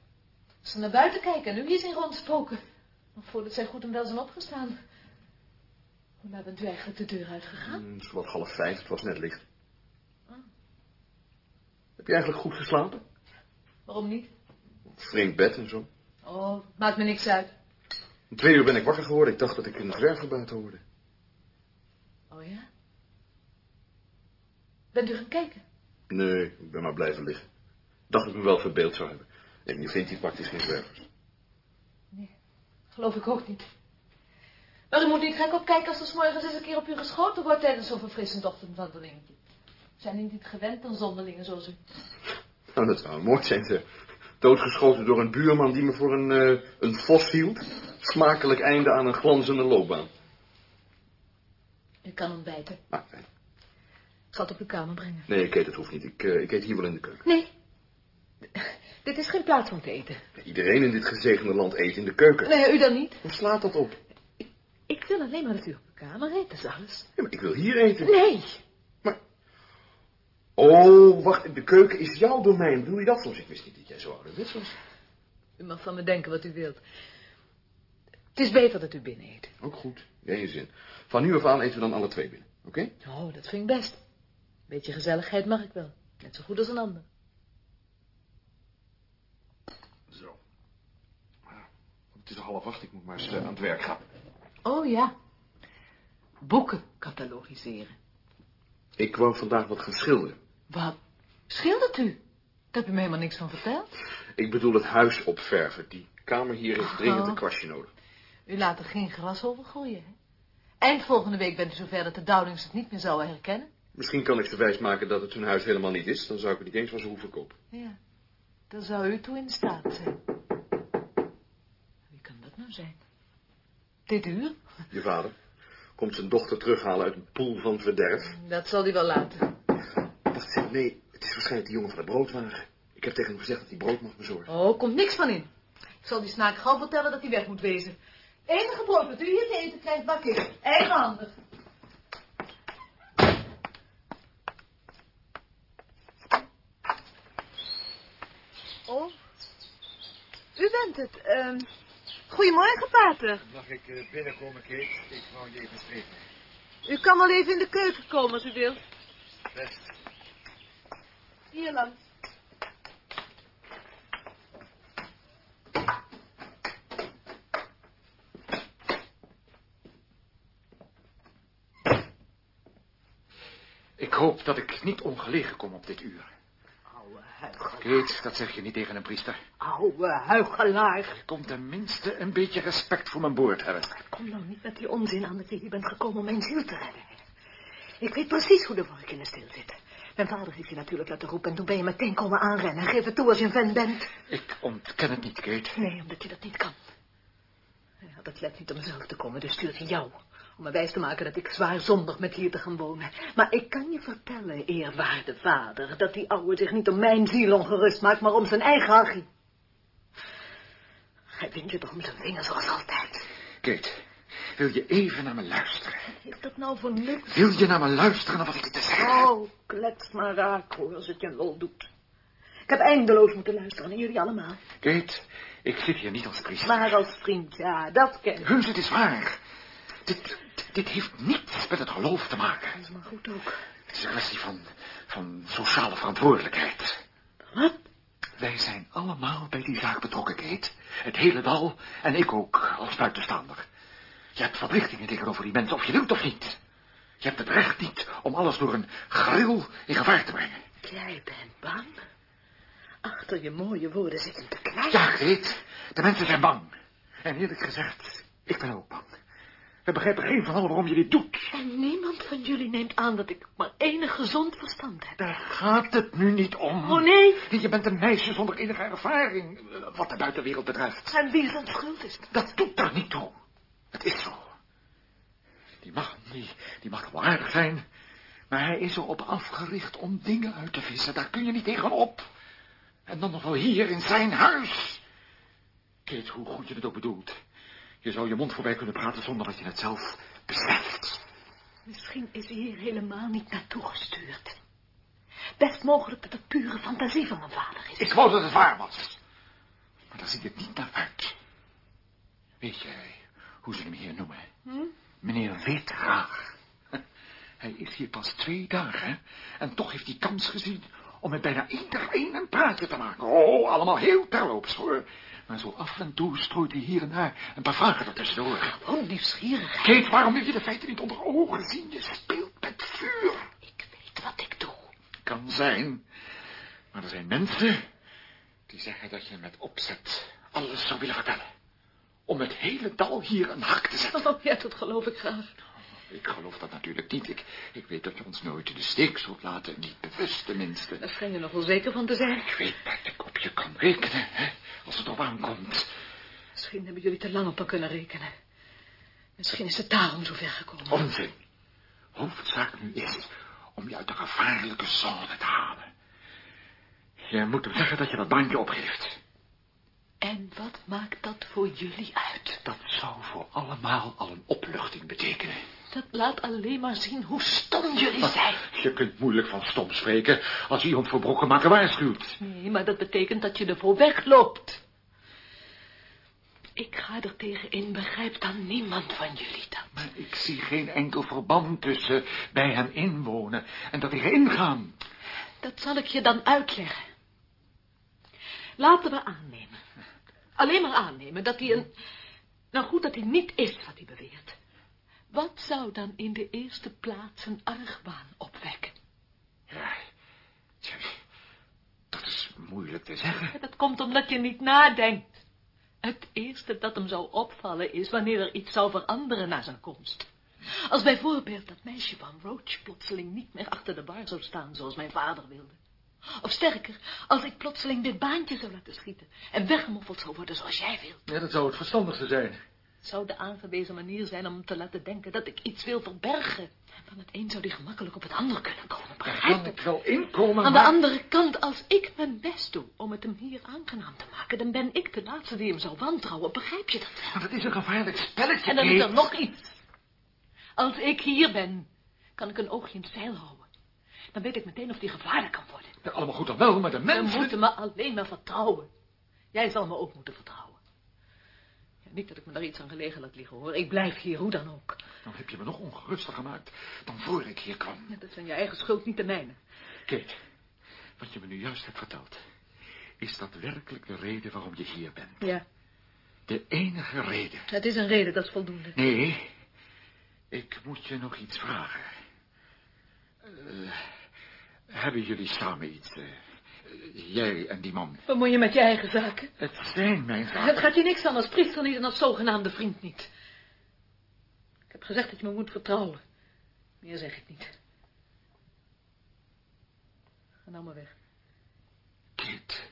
Als ze naar buiten kijken en u hier zien rondspoken. Nog voordat zij goed en wel zijn opgestaan. Hoe laat bent u eigenlijk de deur uitgegaan? Mm, Het is wat half vijf, het was net licht. Ah. Heb je eigenlijk goed geslapen? Waarom niet? Vreemd bed en zo. Oh, maakt me niks uit. Om twee uur ben ik wakker geworden. Ik dacht dat ik een zwerver buiten hoorde. Oh ja? Bent u gaan kijken? Nee, ik ben maar blijven liggen. Dacht dat ik me wel verbeeld zou hebben. En je vindt die praktisch geen zwervers. Geloof ik ook niet. Maar u moet niet gek opkijken als er 's morgens eens een keer op u geschoten wordt tijdens zo'n verfrissend ochtendwandelingetje. Zijn niet gewend aan zonderlingen zoals u. Nou, dat zou mooi zijn. Doodgeschoten door een buurman die me voor een, eh, een vos hield. Smakelijk einde aan een glanzende loopbaan. U kan ontbijten. Nou, fijn. Ik zal het op uw kamer brengen. nee, ik eet het hoeft niet. Ik, eh, ik eet hier wel in de keuken. Nee. Dit is geen plaats om te eten. Iedereen in dit gezegende land eet in de keuken. Nee, u dan niet. Hoe slaat dat op? Ik wil alleen maar dat u op uw kamer eet, dat is alles. Ja, maar ik wil hier eten. Nee. Oh, wacht. De keuken is jouw domein. Bedoel je dat soms? Ik wist niet dat jij zo ouderwets was. U mag van me denken wat u wilt. Het is beter dat u binnen eet. Ook goed. Ja, je zin. Van nu af aan eten we dan alle twee binnen. Oké? Oh, dat vind ik best. Beetje gezelligheid mag ik wel. Net zo goed als een ander. Zo. Het is half acht, ik moet maar eens eh, aan het werk gaan. Oh ja. Boeken catalogiseren. Ik wou vandaag wat gaan schilderen. Wat? Schildert u? Daar heb u me helemaal niks van verteld. Ik bedoel het huis opverven. Die kamer hier heeft dringend Oh. een kwastje nodig. U laat er geen gras over groeien, hè? Eind volgende week bent u zover dat de Dowdings het niet meer zouden herkennen. Misschien kan ik ze wijsmaken dat het hun huis helemaal niet is. Dan zou ik het niet eens van ze hoeven kopen. Ja, daar zou u toe in staat zijn. Wie kan dat nou zijn? Dit uur? Je vader komt zijn dochter terughalen uit een poel van verderf. Dat zal hij wel laten. Wacht nee, het is waarschijnlijk die jongen van de broodwagen. Ik heb tegen hem gezegd dat hij brood mag bezorgen. Oh, komt niks van in. Ik zal die snaak gauw vertellen dat hij weg moet wezen. Enige brood dat u hier te eten krijgt, bak ik. Eigenhandig. Oh, u bent het. ehm goedemorgen, pater. Mag ik eh, binnenkomen, Kate? Ik wou je even spreken. U kan wel even in de keuken komen als u wilt. Best. Hier langs. Ik hoop dat ik niet ongelegen kom op dit uur. Oude huigelaar. Kate, dat zeg je niet tegen een priester. Oude huigelaar. Kom tenminste een beetje respect voor mijn boord hebben. Kom nou niet met die onzin aan dat je hier bent gekomen om mijn ziel te redden. Ik weet precies hoe de vork in de steel zit. Mijn vader heeft je natuurlijk laten roepen en toen ben je meteen komen aanrennen. Geef het toe als je een vent bent. Ik ontken het niet, Kate. Nee, omdat je dat niet kan. Hij had het let niet om zelf te komen, dus stuurt hij jou. Om me wijs te maken dat ik zwaar zondig met hier te gaan wonen. Maar ik kan je vertellen, eerwaarde vader, dat die ouwe zich niet om mijn ziel ongerust maakt, maar om zijn eigen hachie. Hij toch om zijn vinger zoals altijd. Kate, wil je even naar me luisteren? Is dat nou voor niks? Wil je naar me luisteren naar wat ik te zeggen heb? Oh, klets maar raak hoor, als het je lol doet. Ik heb eindeloos moeten luisteren naar jullie allemaal. Kate, ik zit hier niet als priester. Maar als vriend, ja, dat ken ik. Heus, het is waar. Dit, dit heeft niets met het geloof te maken. Dat is maar goed ook. Het is een kwestie van, van sociale verantwoordelijkheid. Wat? Wij zijn allemaal bij die zaak betrokken, Kate. Het hele dal en ik ook, als buitenstaander. Je hebt verplichtingen tegenover die mensen, of je wilt of niet. Je hebt het recht niet om alles door een gril in gevaar te brengen. Jij bent bang? Achter je mooie woorden zit een te klein. Ja, Kate, de mensen zijn bang. En eerlijk gezegd, ik ben ook bang. We begrijpen geen van allen waarom je dit doet. En niemand van jullie neemt aan dat ik maar enig gezond verstand heb. Daar gaat het nu niet om. Oh nee? Je bent een meisje zonder enige ervaring, wat de buitenwereld betreft. En wie zijn schuld is dat? Dat doet er niet toe. Het is zo. Die mag, die, die mag wel aardig zijn, maar hij is erop afgericht om dingen uit te vissen. Daar kun je niet tegenop. En dan nog wel hier in zijn huis. Kate, hoe goed je het ook bedoelt. Je zou je mond voorbij kunnen praten zonder dat je het zelf beseft. Misschien is hij hier helemaal niet naartoe gestuurd. Best mogelijk dat het pure fantasie van mijn vader is. Ik wou dat het waar was. Maar daar ziet het niet naar uit. Weet jij hoe ze hem hier noemen? Hm? Meneer Witraar. Hij is hier pas twee dagen en toch heeft hij kans gezien om met bijna iedereen een praatje te maken. Oh, allemaal heel terloops hoor. Maar zo af en toe strooit hij hier en daar een paar vragen ertussendoor. Gewoon nieuwsgierig. Kate, waarom wil je de feiten niet onder ogen zien? Je speelt met vuur. Ik weet wat ik doe. Kan zijn. Maar er zijn mensen die zeggen dat je met opzet alles zou willen vertellen. Om het hele dal hier een hak te zetten. Oh ja, dat geloof ik graag. Ik geloof dat natuurlijk niet. Ik, ik weet dat je ons nooit in de steek zult laten. Niet bewust tenminste. Daar schijn je nog wel zeker van te zijn. Ik weet dat ik op je kan rekenen, hè, als het erop aankomt. Misschien hebben jullie te lang op me kunnen rekenen. Misschien is het daarom zo ver gekomen. Onzin. Hoofdzaak nu is om je uit de gevaarlijke zone te halen. Je moet hem zeggen dat je dat baantje opgeeft. En wat maakt dat voor jullie uit? Dat zou voor allemaal al een opluchting betekenen. Dat laat alleen maar zien hoe stom jullie zijn. Je kunt moeilijk van stom spreken als iemand voor brokken maken waarschuwt. Nee, maar dat betekent dat je ervoor wegloopt. Ik ga er tegen in, begrijpt dan niemand van jullie dat? Maar ik zie geen enkel verband tussen bij hem inwonen en dat tegen ingaan. Dat zal ik je dan uitleggen. Laten we aannemen. Alleen maar aannemen dat hij een... Nou goed, dat hij niet is wat hij beweert. Wat zou dan in de eerste plaats een argwaan opwekken? Ja, dat is moeilijk te zeggen. Dat komt omdat je niet nadenkt. Het eerste dat hem zou opvallen is wanneer er iets zou veranderen na zijn komst. Als bijvoorbeeld dat meisje van Roach plotseling niet meer achter de bar zou staan zoals mijn vader wilde. Of sterker, als ik plotseling dit baantje zou laten schieten en weggemoffeld zou worden zoals jij wilt. Ja, dat zou het verstandigste zijn. Het zou de aangewezen manier zijn om hem te laten denken dat ik iets wil verbergen. En van het een zou die gemakkelijk op het ander kunnen komen, begrijp ik wel inkomen, Aan de andere kant, als ik mijn best doe om het hem hier aangenaam te maken, dan ben ik de laatste die hem zou wantrouwen, begrijp je dat wel? Maar dat is een gevaarlijk spelletje, En dan is er nog iets. Als ik hier ben, kan ik een oogje in het zeil houden. Dan weet ik meteen of die gevaarlijk kan worden. Ja, allemaal goed dan wel, maar de Ze mensen... moeten me alleen maar vertrouwen. Jij zal me ook moeten vertrouwen. Niet dat ik me daar iets aan gelegen laat liggen, hoor. Ik blijf hier, hoe dan ook. Nou heb je me nog ongeruster gemaakt dan voor ik hier kwam. Ja, dat zijn je eigen schuld, niet de mijne. Kate, wat je me nu juist hebt verteld... is dat werkelijk de reden waarom je hier bent. Ja, De enige reden. het is een reden, dat is voldoende. Nee, ik moet je nog iets vragen. Eh, hebben jullie samen iets? eh, jij en die man. Wat moet je met je eigen zaken? Het zijn mijn Het zaken. gaat je niks aan als priester niet en als zogenaamde vriend niet. Ik heb gezegd dat je me moet vertrouwen. Meer zeg ik niet. Ga nou maar weg. Kit,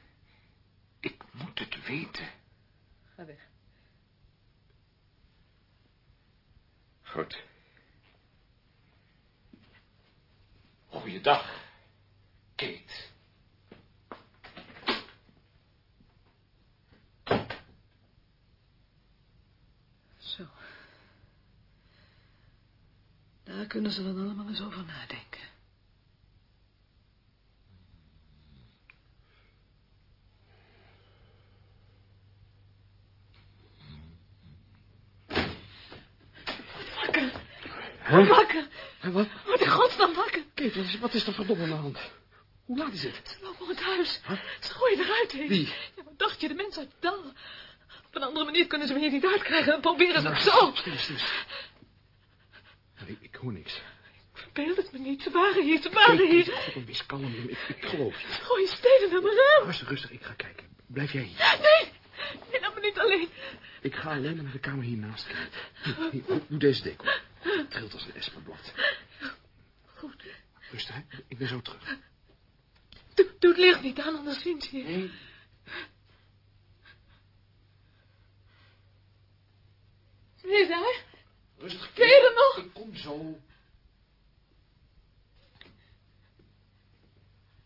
ik moet het weten. Ga weg. Goed. Goeiedag, Kate. Zo. Daar kunnen ze dan allemaal eens over nadenken. Wakker. Huh? Wakker. En wat? Word in godsnaam wakker. Kate, wat is, wat is er verdomme aan de hand? Hoe laat is het? Ze lopen het huis. Ze gooien eruit heen. Wie? Ja, wat dacht je, de mensen uit het dal. Op een andere manier kunnen ze me hier niet uitkrijgen. Dan proberen ze Nou, het zo. Stil, stil. Nou, ik, ik hoor niks. Verbeeld het me niet. Ze waren hier, ze waren hier. Wees kalm. Ik, ik geloof je. Gooi steden naar me raam. Rustig, rustig. Ik ga kijken. Blijf jij hier. Nee, nee, laat me niet alleen. Ik ga alleen naar de kamer hiernaast kijken. Hier, hier, doe deze deken op. Het trilt als een espenblad. Goed. Rustig, hè. Ik ben zo terug. Doe, doe het licht niet aan, anders zien ze je. Nee. Je daar? Rustig. Er nog? Ik kom zo.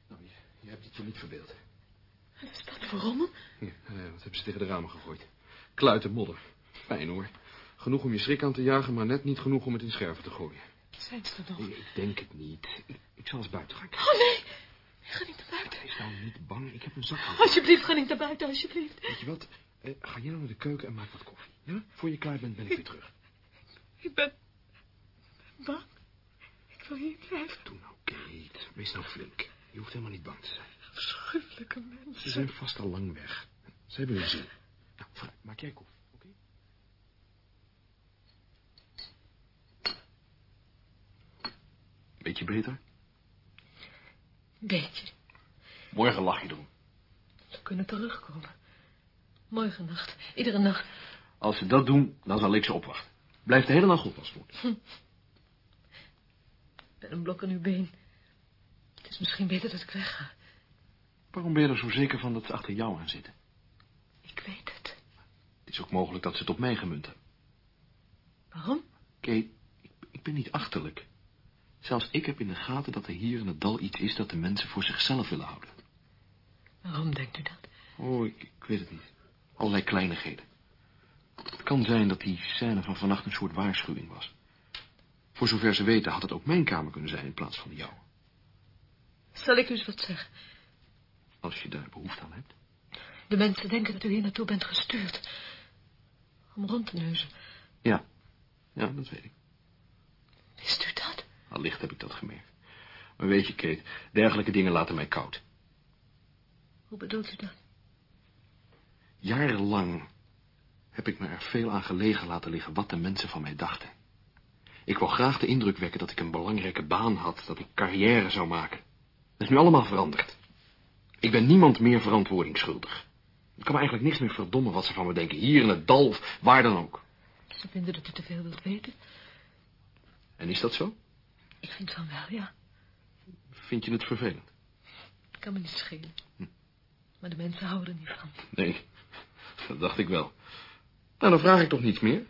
Nou, je, je hebt het je niet verbeeld. Wat is dat voor rommel? Hier, eh, wat hebben ze tegen de ramen gegooid? Kluiten modder. Fijn hoor. Genoeg om je schrik aan te jagen, maar net niet genoeg om het in scherven te gooien. Zijn ze er nog? Ik, ik denk het niet. Ik, ik zal eens buiten gaan. Oh nee, ik ga niet naar buiten. Wees nou niet bang. Ik heb een zak aan. Alsjeblieft, ga niet naar buiten, alsjeblieft. Weet je wat? Eh, ga jij nou naar de keuken en maak wat koffie. Ja? Voor je klaar bent, ben ik weer terug. Ik ben... bang. Ik wil hier blijven. Doe nou, Kate. Wees nou flink. Je hoeft helemaal niet bang te zijn. Afschuwelijke Ze mensen. zijn vast al lang weg. Ze hebben hun zin. Nou, vooruit, maak jij koffie, oké? Beetje beter? Beetje. Morgen lach je erom. We kunnen terugkomen. Morgen nacht. Iedere nacht. Als ze dat doen, dan zal ik ze opwachten. Blijf de hele nacht oppassen. Met een blok in uw been. Het is misschien beter dat ik wegga. Waarom ben je er zo zeker van dat ze achter jou aan zitten? Ik weet het. Het is ook mogelijk dat ze het op mij gemunt hebben. Waarom? Kate, ik, ik ben niet achterlijk. Zelfs ik heb in de gaten dat er hier in het dal iets is dat de mensen voor zichzelf willen houden. Waarom denkt u dat? Oh, ik, ik weet het niet. Allerlei kleinigheden. Het kan zijn dat die scène van vannacht een soort waarschuwing was. Voor zover ze weten had het ook mijn kamer kunnen zijn in plaats van jouwe. Zal ik u eens wat zeggen? Als je daar behoefte aan hebt. De mensen denken dat u hier naartoe bent gestuurd. Om rond te neuzen. Ja, ja, dat weet ik. Wist u dat? Allicht heb ik dat gemerkt. Maar weet je, Kate, dergelijke dingen laten mij koud. Hoe bedoelt u dat? Jarenlang heb ik me er veel aan gelegen laten liggen wat de mensen van mij dachten. Ik wou graag de indruk wekken dat ik een belangrijke baan had, dat ik carrière zou maken. Dat is nu allemaal veranderd. Ik ben niemand meer verantwoording schuldig. Ik kan me eigenlijk niks meer verdommen wat ze van me denken, hier in het dal of waar dan ook. Ze vinden dat u te veel wilt weten. En is dat zo? Ik vind van wel, ja. Vind je het vervelend? Kan me niet schelen. Maar de mensen houden er niet van. Nee, dat dacht ik wel. Nou, dan vraag ik toch niets meer.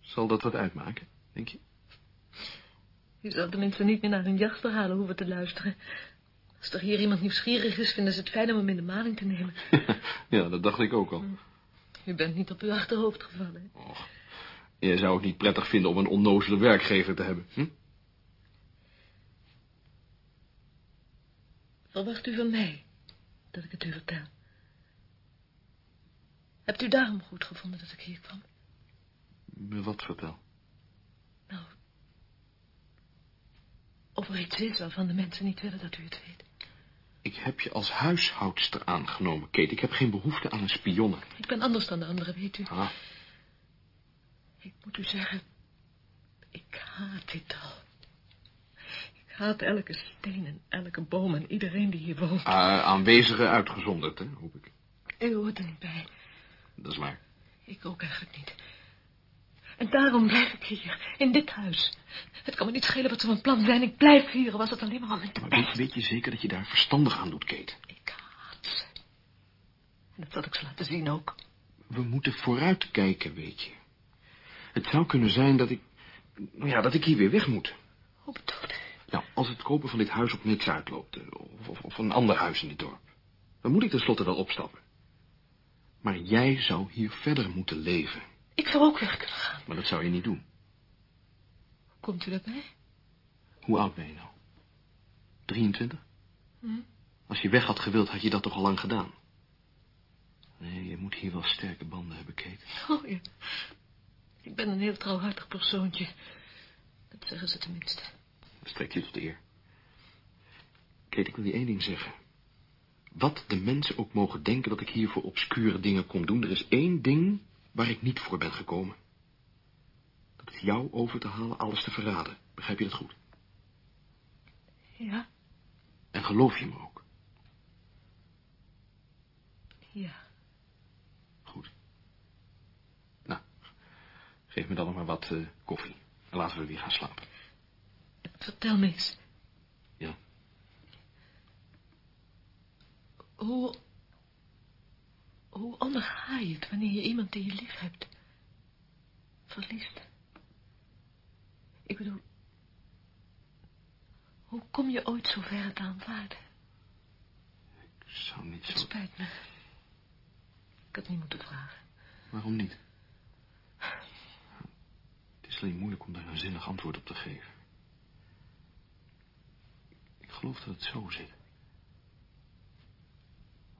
Zal dat wat uitmaken, denk je? U zou tenminste niet meer naar hun jachtverhalen hoeven te luisteren. Als er hier iemand nieuwsgierig is, vinden ze het fijn om hem in de maling te nemen. ja, dat dacht ik ook al. U bent niet op uw achterhoofd gevallen. hè? Och, je zou het niet prettig vinden om een onnozele werkgever te hebben, hm? Verwacht u van mij dat ik het u vertel? Hebt u daarom goed gevonden dat ik hier kwam? Me Wat vertel? Nou, of er iets is waarvan de mensen niet willen dat u het weet. Ik heb je als huishoudster aangenomen, Kate. Ik heb geen behoefte aan een spionne. Ik ben anders dan de anderen, weet u. Ah, Ik moet u zeggen, ik haat dit al. Ik haat elke steen en elke boom en iedereen die hier woont. ah, aanwezigen uitgezonderd, hè, hoop ik. U hoort er niet bij. Dat is waar. Ik ook eigenlijk niet. En daarom blijf ik hier, in dit huis. Het kan me niet schelen wat ze van plan zijn. Ik blijf hier, was het alleen maar al in de Maar weet, weet je zeker dat je daar verstandig aan doet, Kate? Ik haat ze. En dat zal ik ze laten zien ook. We moeten vooruitkijken, weet je. Het zou kunnen zijn dat ik... Nou ja, dat ik hier weer weg moet. Hoe bedoelt u? Nou, als het kopen van dit huis op niks uitloopt... eh, Of, of, of een ander huis in dit dorp... dan moet ik tenslotte wel opstappen. Maar jij zou hier verder moeten leven. Ik zou ook weg kunnen gaan. Maar dat zou je niet doen. Komt u daarbij? Hoe oud ben je nou? 23? Hm? Als je weg had gewild, had je dat toch al lang gedaan? Nee, je moet hier wel sterke banden hebben, Kate. Oh ja. Ik ben een heel trouwhartig persoontje. Dat zeggen ze tenminste. Dat strekt je tot eer. Kate, ik wil je één ding zeggen. Wat de mensen ook mogen denken dat ik hier voor obscure dingen kom doen, er is één ding waar ik niet voor ben gekomen. Dat is jou over te halen alles te verraden. Begrijp je dat goed? Ja? En geloof je me ook? Ja. Goed. Nou, geef me dan nog maar wat eh, koffie. En laten we weer gaan slapen. Vertel me eens. Ja. Hoe... Hoe onderga je het wanneer je iemand die je lief hebt... verliest? Ik bedoel... Hoe kom je ooit zo ver te aanvaarden? Ik zou niet Het zo... spijt me. Ik had niet moeten vragen. Waarom niet? Het is alleen moeilijk om daar een zinnig antwoord op te geven. Ik geloof dat het zo zit.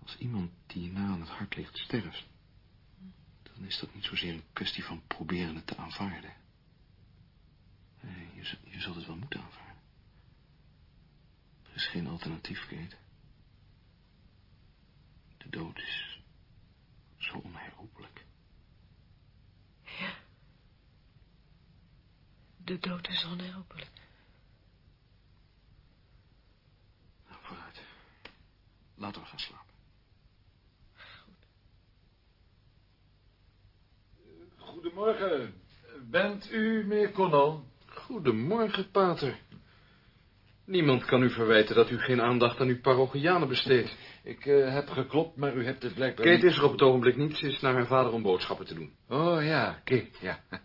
Als iemand die je na aan het hart ligt sterft, dan is dat niet zozeer een kwestie van proberen het te aanvaarden. Nee, je, zult het wel moeten aanvaarden. Er is geen alternatief, Kate. De dood is zo onherroepelijk. De dood is onherroepelijk. Nou, vooruit. Laten we gaan slapen. Goedemorgen. Bent u meneer Connell? Goedemorgen, pater. Niemand kan u verwijten dat u geen aandacht aan uw parochianen besteedt. Ik eh, heb geklopt, maar u hebt het blijkbaar Kate niet- is er op het ogenblik niet. Ze is naar haar vader om boodschappen te doen. Oh ja, Kate, ja.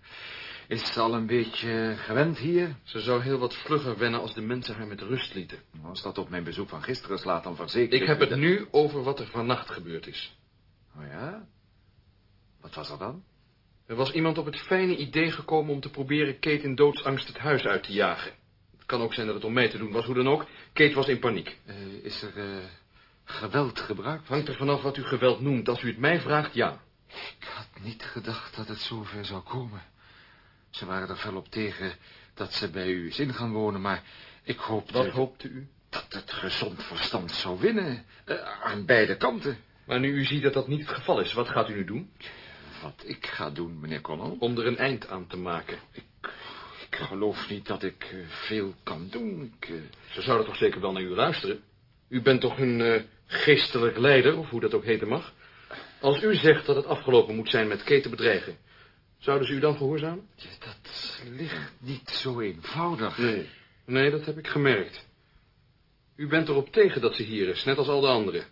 Is ze al een beetje gewend hier? Ze zou heel wat vlugger wennen als de mensen haar met rust lieten. Als dat op mijn bezoek van gisteren slaat, dan verzeker Ik heb het dat- nu over wat er vannacht gebeurd is. Oh ja? Wat was er dan? Er was iemand op het fijne idee gekomen om te proberen Kate in doodsangst het huis uit te jagen. Het kan ook zijn dat het om mij te doen was, hoe dan ook. Kate was in paniek. Eh, is er eh, geweld gebruikt? Hangt er vanaf wat u geweld noemt. Als u het mij vraagt, ja. Ik had niet gedacht dat het zover zou komen. Ze waren er fel op tegen dat ze bij u is in gaan wonen, maar ik hoopte... Wat hoopte u? Dat het gezond verstand zou winnen, eh, aan beide kanten. Maar nu u ziet dat dat niet het geval is, wat gaat u nu doen? Wat ik ga doen, meneer Connell... Om er een eind aan te maken. Ik geloof niet dat ik eh, veel kan doen. Ik, eh, Ze zouden toch zeker wel naar u luisteren? U bent toch hun eh, geestelijk leider, of hoe dat ook heten mag? Als u zegt dat het afgelopen moet zijn met Kate te bedreigen, zouden ze u dan gehoorzamen? ja, dat ligt niet zo eenvoudig. Nee. Nee, dat heb ik gemerkt. U bent erop tegen dat ze hier is, net als al de anderen.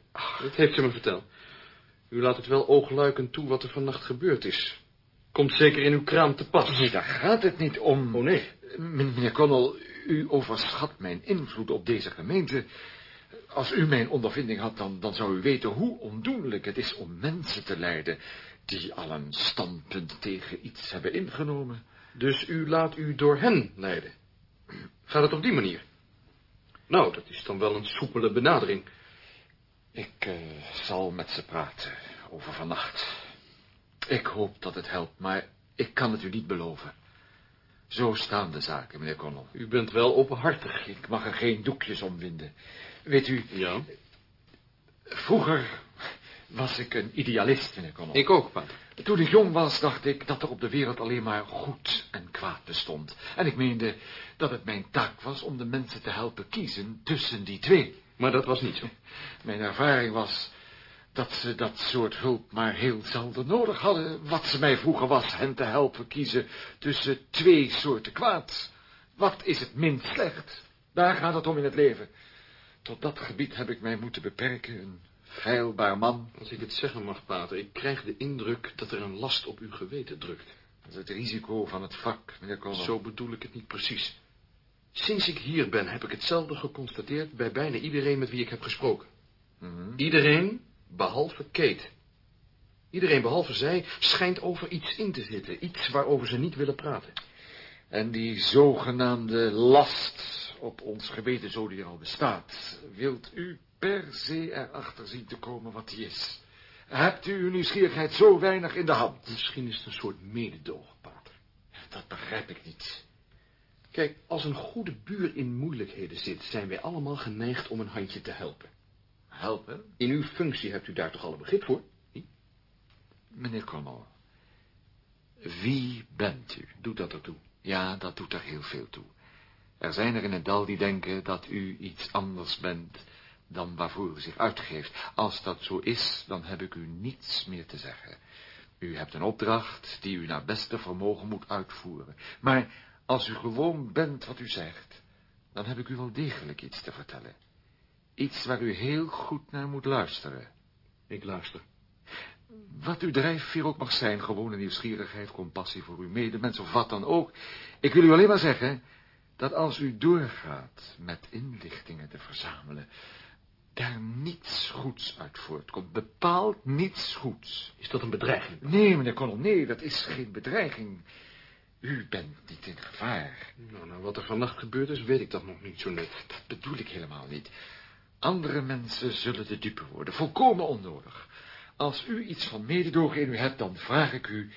Dat heeft ze me verteld. U laat het wel oogluikend toe wat er vannacht gebeurd is. Komt zeker in uw kraam te pas. Nee, daar gaat het niet om. Oh nee. Meneer Connell, u overschat mijn invloed op deze gemeente. Als u mijn ondervinding had, dan, dan zou u weten hoe ondoenlijk het is om mensen te leiden... die al een standpunt tegen iets hebben ingenomen. Dus u laat u door hen leiden. Gaat het op die manier? Nou, dat is dan wel een soepele benadering. Ik eh, zal met ze praten over vannacht. Ik hoop dat het helpt, maar ik kan het u niet beloven. Zo staan de zaken, meneer Connell. U bent wel openhartig. Ik mag er geen doekjes om winden. Weet u, Ja. vroeger was ik een idealist, meneer Connell. Ik ook, pater. Toen ik jong was, dacht ik dat er op de wereld alleen maar goed en kwaad bestond. En ik meende dat het mijn taak was om de mensen te helpen kiezen tussen die twee. Maar dat was niet zo. Mijn ervaring was dat ze dat soort hulp maar heel zelden nodig hadden. Wat ze mij vroegen was hen te helpen kiezen tussen twee soorten kwaad. Wat is het minst slecht? Daar gaat het om in het leven. Tot dat gebied heb ik mij moeten beperken, een feilbaar man. Als ik het zeggen mag, pater, ik krijg de indruk dat er een last op uw geweten drukt. Dat is het risico van het vak, meneer. Zo bedoel ik het niet precies. Sinds ik hier ben, heb ik hetzelfde geconstateerd bij bijna iedereen met wie ik heb gesproken. Mhm. Iedereen, behalve Kate. Iedereen, behalve zij, schijnt over iets in te zitten. Iets waarover ze niet willen praten. En die zogenaamde last op ons geweten, zo die al bestaat, wilt u per se erachter zien te komen wat die is? Hebt u uw nieuwsgierigheid zo weinig in de hand? Misschien is het een soort mededogen, pater. Dat begrijp ik niet. Kijk, als een goede buur in moeilijkheden zit, zijn wij allemaal geneigd om een handje te helpen. Helpen? In uw functie hebt u daar toch alle begrip voor? Meneer Colonel, wie bent u? Doet dat ertoe? Ja, dat doet er heel veel toe. Er zijn er in het dal die denken dat u iets anders bent dan waarvoor u zich uitgeeft. Als dat zo is, dan heb ik u niets meer te zeggen. U hebt een opdracht die u naar beste vermogen moet uitvoeren. Maar als u gewoon bent wat u zegt, dan heb ik u wel degelijk iets te vertellen. Iets waar u heel goed naar moet luisteren. Ik luister. Wat uw drijfveer ook mag zijn, gewone nieuwsgierigheid, compassie voor uw medemens of wat dan ook. Ik wil u alleen maar zeggen, dat als u doorgaat met inlichtingen te verzamelen, daar niets goeds uit voortkomt. Bepaald niets goeds. Is dat een bedreiging? Nee, meneer Colonel, nee, dat is geen bedreiging. U bent niet in gevaar. Nou, nou, wat er vannacht gebeurd is, weet ik dat nog niet zo net. Dat bedoel ik helemaal niet. Andere mensen zullen de dupe worden, volkomen onnodig. Als u iets van mededogen in u hebt, dan vraag ik u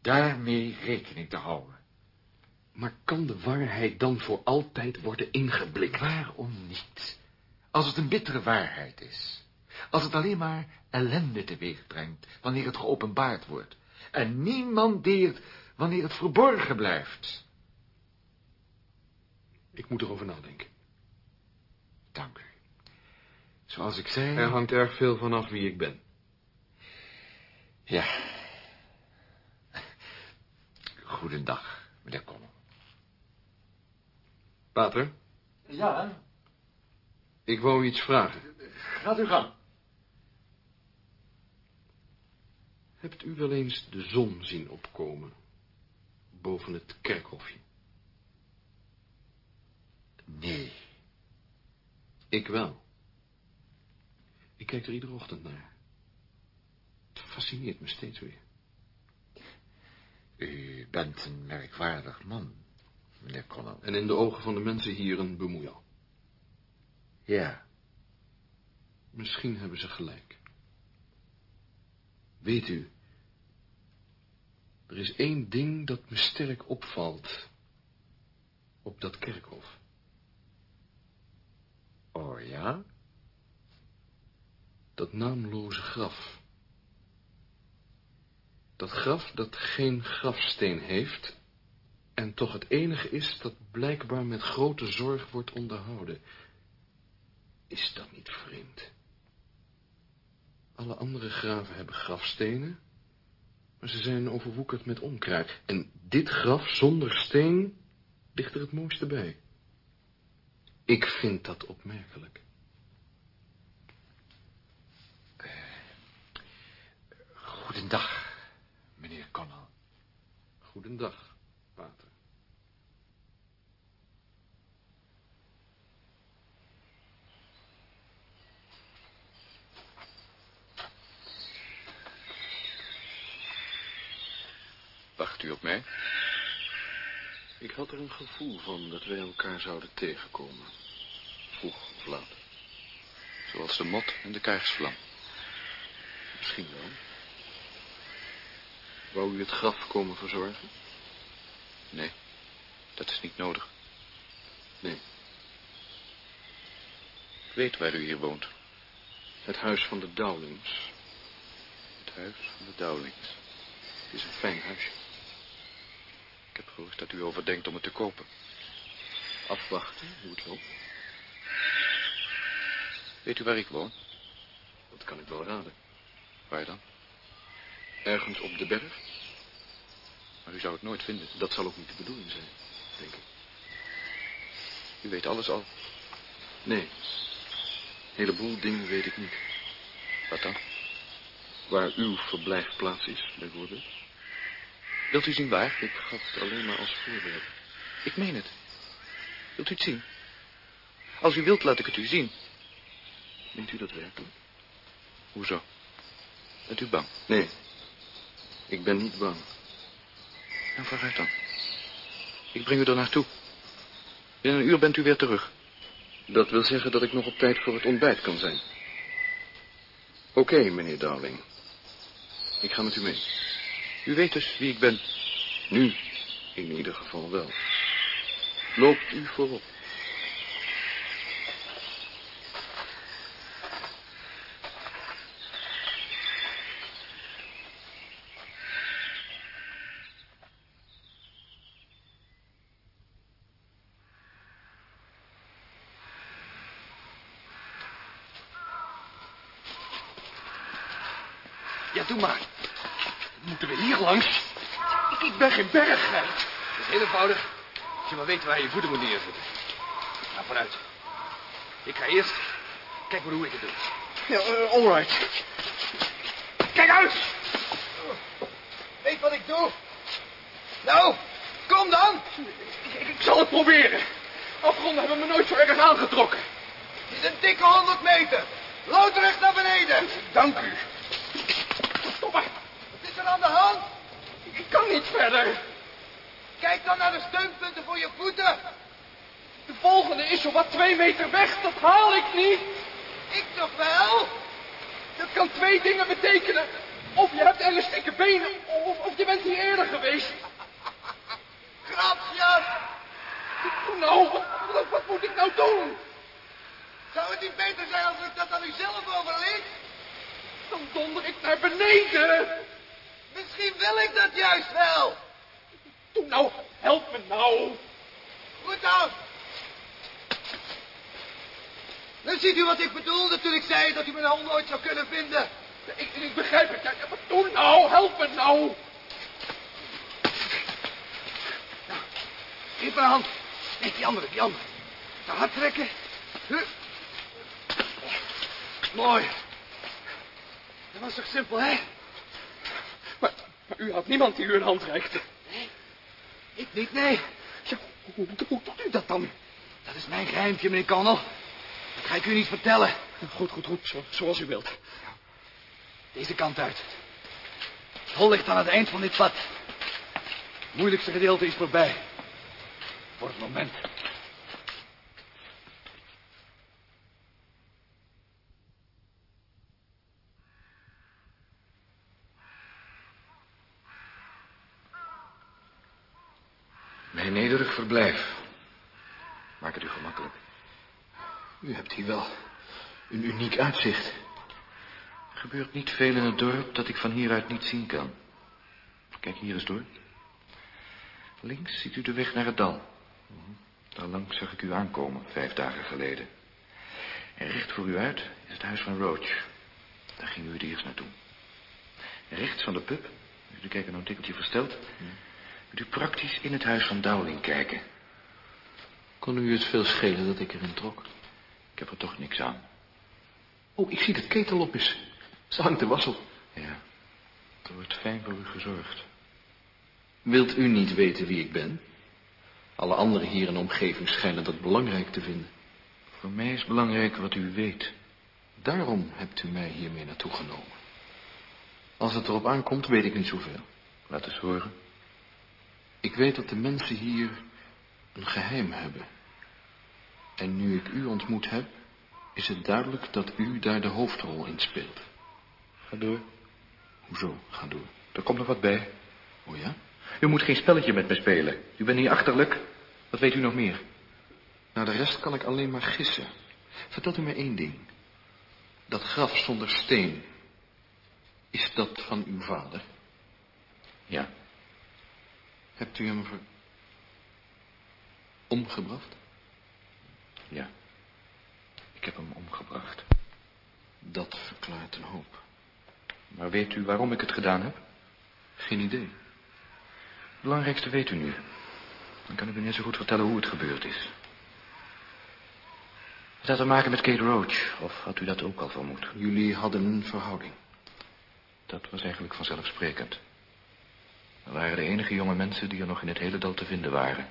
daarmee rekening te houden. Maar kan de waarheid dan voor altijd worden ingeblikt? Waarom niet? Als het een bittere waarheid is. Als het alleen maar ellende teweeg brengt, wanneer het geopenbaard wordt. En niemand deert wanneer het verborgen blijft. Ik moet erover nadenken. Dank u. Zoals ik zei... Er hangt erg veel vanaf wie ik ben. Ja. Goedendag, meneer Colonel. Pater, Ja, ik wou iets vragen. gaat u gang. Hebt u wel eens de zon zien opkomen? Boven het kerkhofje? Nee. Ik wel. Ik kijk er iedere ochtend naar. Het fascineert me steeds weer. U bent een merkwaardig man, meneer Colonel. En in de ogen van de mensen hier een bemoeial. Ja. Misschien hebben ze gelijk. Weet u, er is één ding dat me sterk opvalt op dat kerkhof. Oh ja? Dat naamloze graf. Dat graf dat geen grafsteen heeft en toch het enige is dat blijkbaar met grote zorg wordt onderhouden. Is dat niet vreemd? Alle andere graven hebben grafstenen, maar ze zijn overwoekerd met onkruid. En dit graf zonder steen ligt er het mooiste bij. Ik vind dat opmerkelijk. Goedendag, meneer Colonel. Goedendag, pater. Ik had er een gevoel van dat wij elkaar zouden tegenkomen. Vroeg of laat. Zoals de mot en de krijgsvlam. Misschien wel. Wou u het graf komen verzorgen? Nee, dat is niet nodig. Nee. Ik weet waar u hier woont. Het huis van de Dowlings. Het huis van de Dowlings. Het is een fijn huisje. Ik heb gehoord dat u overdenkt om het te kopen. Afwachten hoe het loopt. Weet u waar ik woon? Dat kan ik wel raden. Waar dan? Ergens op de berg? Maar u zou het nooit vinden. Dat zal ook niet de bedoeling zijn, denk ik. U weet alles al. Nee. Een heleboel dingen weet ik niet. Wat dan? Waar uw verblijfplaats is, bijvoorbeeld. Wilt u zien waar? Ik gaf het alleen maar als voorbeeld. Ik meen het. Wilt u het zien? Als u wilt, laat ik het u zien. Meent u dat werkelijk? Hoezo? Bent u bang? Nee. Ik ben niet bang. Nou, vooruit dan. Ik breng u er naartoe. Binnen een uur bent u weer terug. Dat wil zeggen dat ik nog op tijd voor het ontbijt kan zijn. Oké, meneer Darling. Ik ga met u mee. U weet dus wie ik ben. Nu, in ieder geval wel. Loopt u voorop. Ja, doe maar. Moeten we hier langs? Ik, ben geen berggeit. Het is heel eenvoudig. Als je maar weet waar je voeten moet neerzetten. Nou, vooruit. Ik ga eerst. Kijk maar hoe ik het doe. Ja, uh, all right. Kijk uit! Weet wat ik doe? Nou, kom dan! Ik, ik, ik zal het proberen. Afgronden hebben me nooit zo erg aangetrokken. Het is een dikke 100 meter. Loodrecht naar beneden. Dank u. Stop maar. Wat is er de hand? Ik kan niet verder. Kijk dan naar de steunpunten voor je voeten. De volgende is zowat twee meter weg. Dat haal ik niet. Ik toch wel? Dat kan twee dingen betekenen. Of je hebt elastieke benen, of, of je bent hier eerder geweest. Grapjas! Nou, wat, wat, wat moet ik nou doen? Zou het niet beter zijn als ik dat aan u zelf overliet? Dan donder ik naar beneden. Misschien wil ik dat juist wel. Doe nou, help me nou. Goed dan. Nu ziet u wat ik bedoelde toen ik zei dat u mijn hond nooit zou kunnen vinden. Ik, ik begrijp het. Ja, maar doe nou, help me nou. Geef mijn hand. Nee, die andere, die andere. Te hard trekken. Hup. Mooi. Dat was toch simpel, hè? Maar, u had niemand die u een hand reikte. Ik niet, nee. Ja, hoe, hoe doet u dat dan? Dat is mijn geheimpje, meneer Connell. Dat ga ik u niet vertellen. Goed, goed, goed. Zo, zoals u wilt. Deze kant uit. Het hol ligt aan het eind van dit pad. Het moeilijkste gedeelte is voorbij. Voor het moment. Mijn nederig verblijf. Maak het u gemakkelijk. U hebt hier wel een uniek uitzicht. Er gebeurt niet veel in het dorp dat ik van hieruit niet zien kan. Kijk hier eens door. Links ziet u de weg naar het dal. Daar langs zag ik u aankomen, vijf dagen geleden. En recht voor u uit is het huis van Roach. Daar ging u het eerst naartoe. Rechts van de pub, de kijker nou een tikkeltje verstelt... kunt u praktisch in het huis van Dowling kijken. Kon u het veel schelen dat ik erin trok? Ik heb er toch niks aan. Oh, ik zie dat ketel op is. Ze hangt de wassel. Ja, er wordt fijn voor u gezorgd. Wilt u niet weten wie ik ben? Alle anderen hier in de omgeving schijnen dat belangrijk te vinden. Voor mij is belangrijk wat u weet. Daarom hebt u mij hiermee naartoe genomen. Als het erop aankomt, weet ik niet zoveel. Laat eens horen. Ik weet dat de mensen hier een geheim hebben. En nu ik u ontmoet heb, is het duidelijk dat u daar de hoofdrol in speelt. Ga door. Hoezo, ga door. Er komt nog wat bij. Oh ja? U moet geen spelletje met me spelen. U bent niet achterlijk. Wat weet u nog meer? Naar de rest kan ik alleen maar gissen. Vertelt u mij één ding. Dat graf zonder steen, is dat van uw vader? Ja. Hebt u hem ver... omgebracht? Ja. Ik heb hem omgebracht. Dat verklaart een hoop. Maar weet u waarom ik het gedaan heb? Geen idee. Het belangrijkste weet u nu. Dan kan ik u net zo goed vertellen hoe het gebeurd is. Het had te maken met Kate Roach, of had u dat ook al vermoed? Jullie hadden een verhouding. Dat was eigenlijk vanzelfsprekend. We waren de enige jonge mensen die er nog in het hele dal te vinden waren.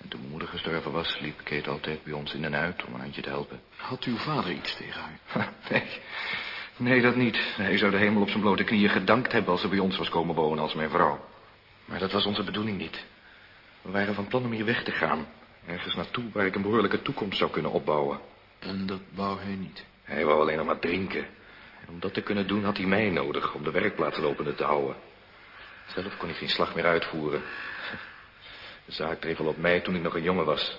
En toen mijn moeder gestorven was, liep Kate altijd bij ons in en uit om een handje te helpen. Had uw vader iets tegen haar? Nee, nee, dat niet. Hij zou de hemel op zijn blote knieën gedankt hebben als ze bij ons was komen wonen als mijn vrouw. Maar dat was onze bedoeling niet. We waren van plan om hier weg te gaan. Ergens naartoe waar ik een behoorlijke toekomst zou kunnen opbouwen. En dat wou hij niet. Hij wou alleen nog maar drinken. En om dat te kunnen doen had hij mij nodig om de werkplaats lopende te houden. Zelf kon hij geen slag meer uitvoeren. De zaak dreef al op mij toen ik nog een jongen was.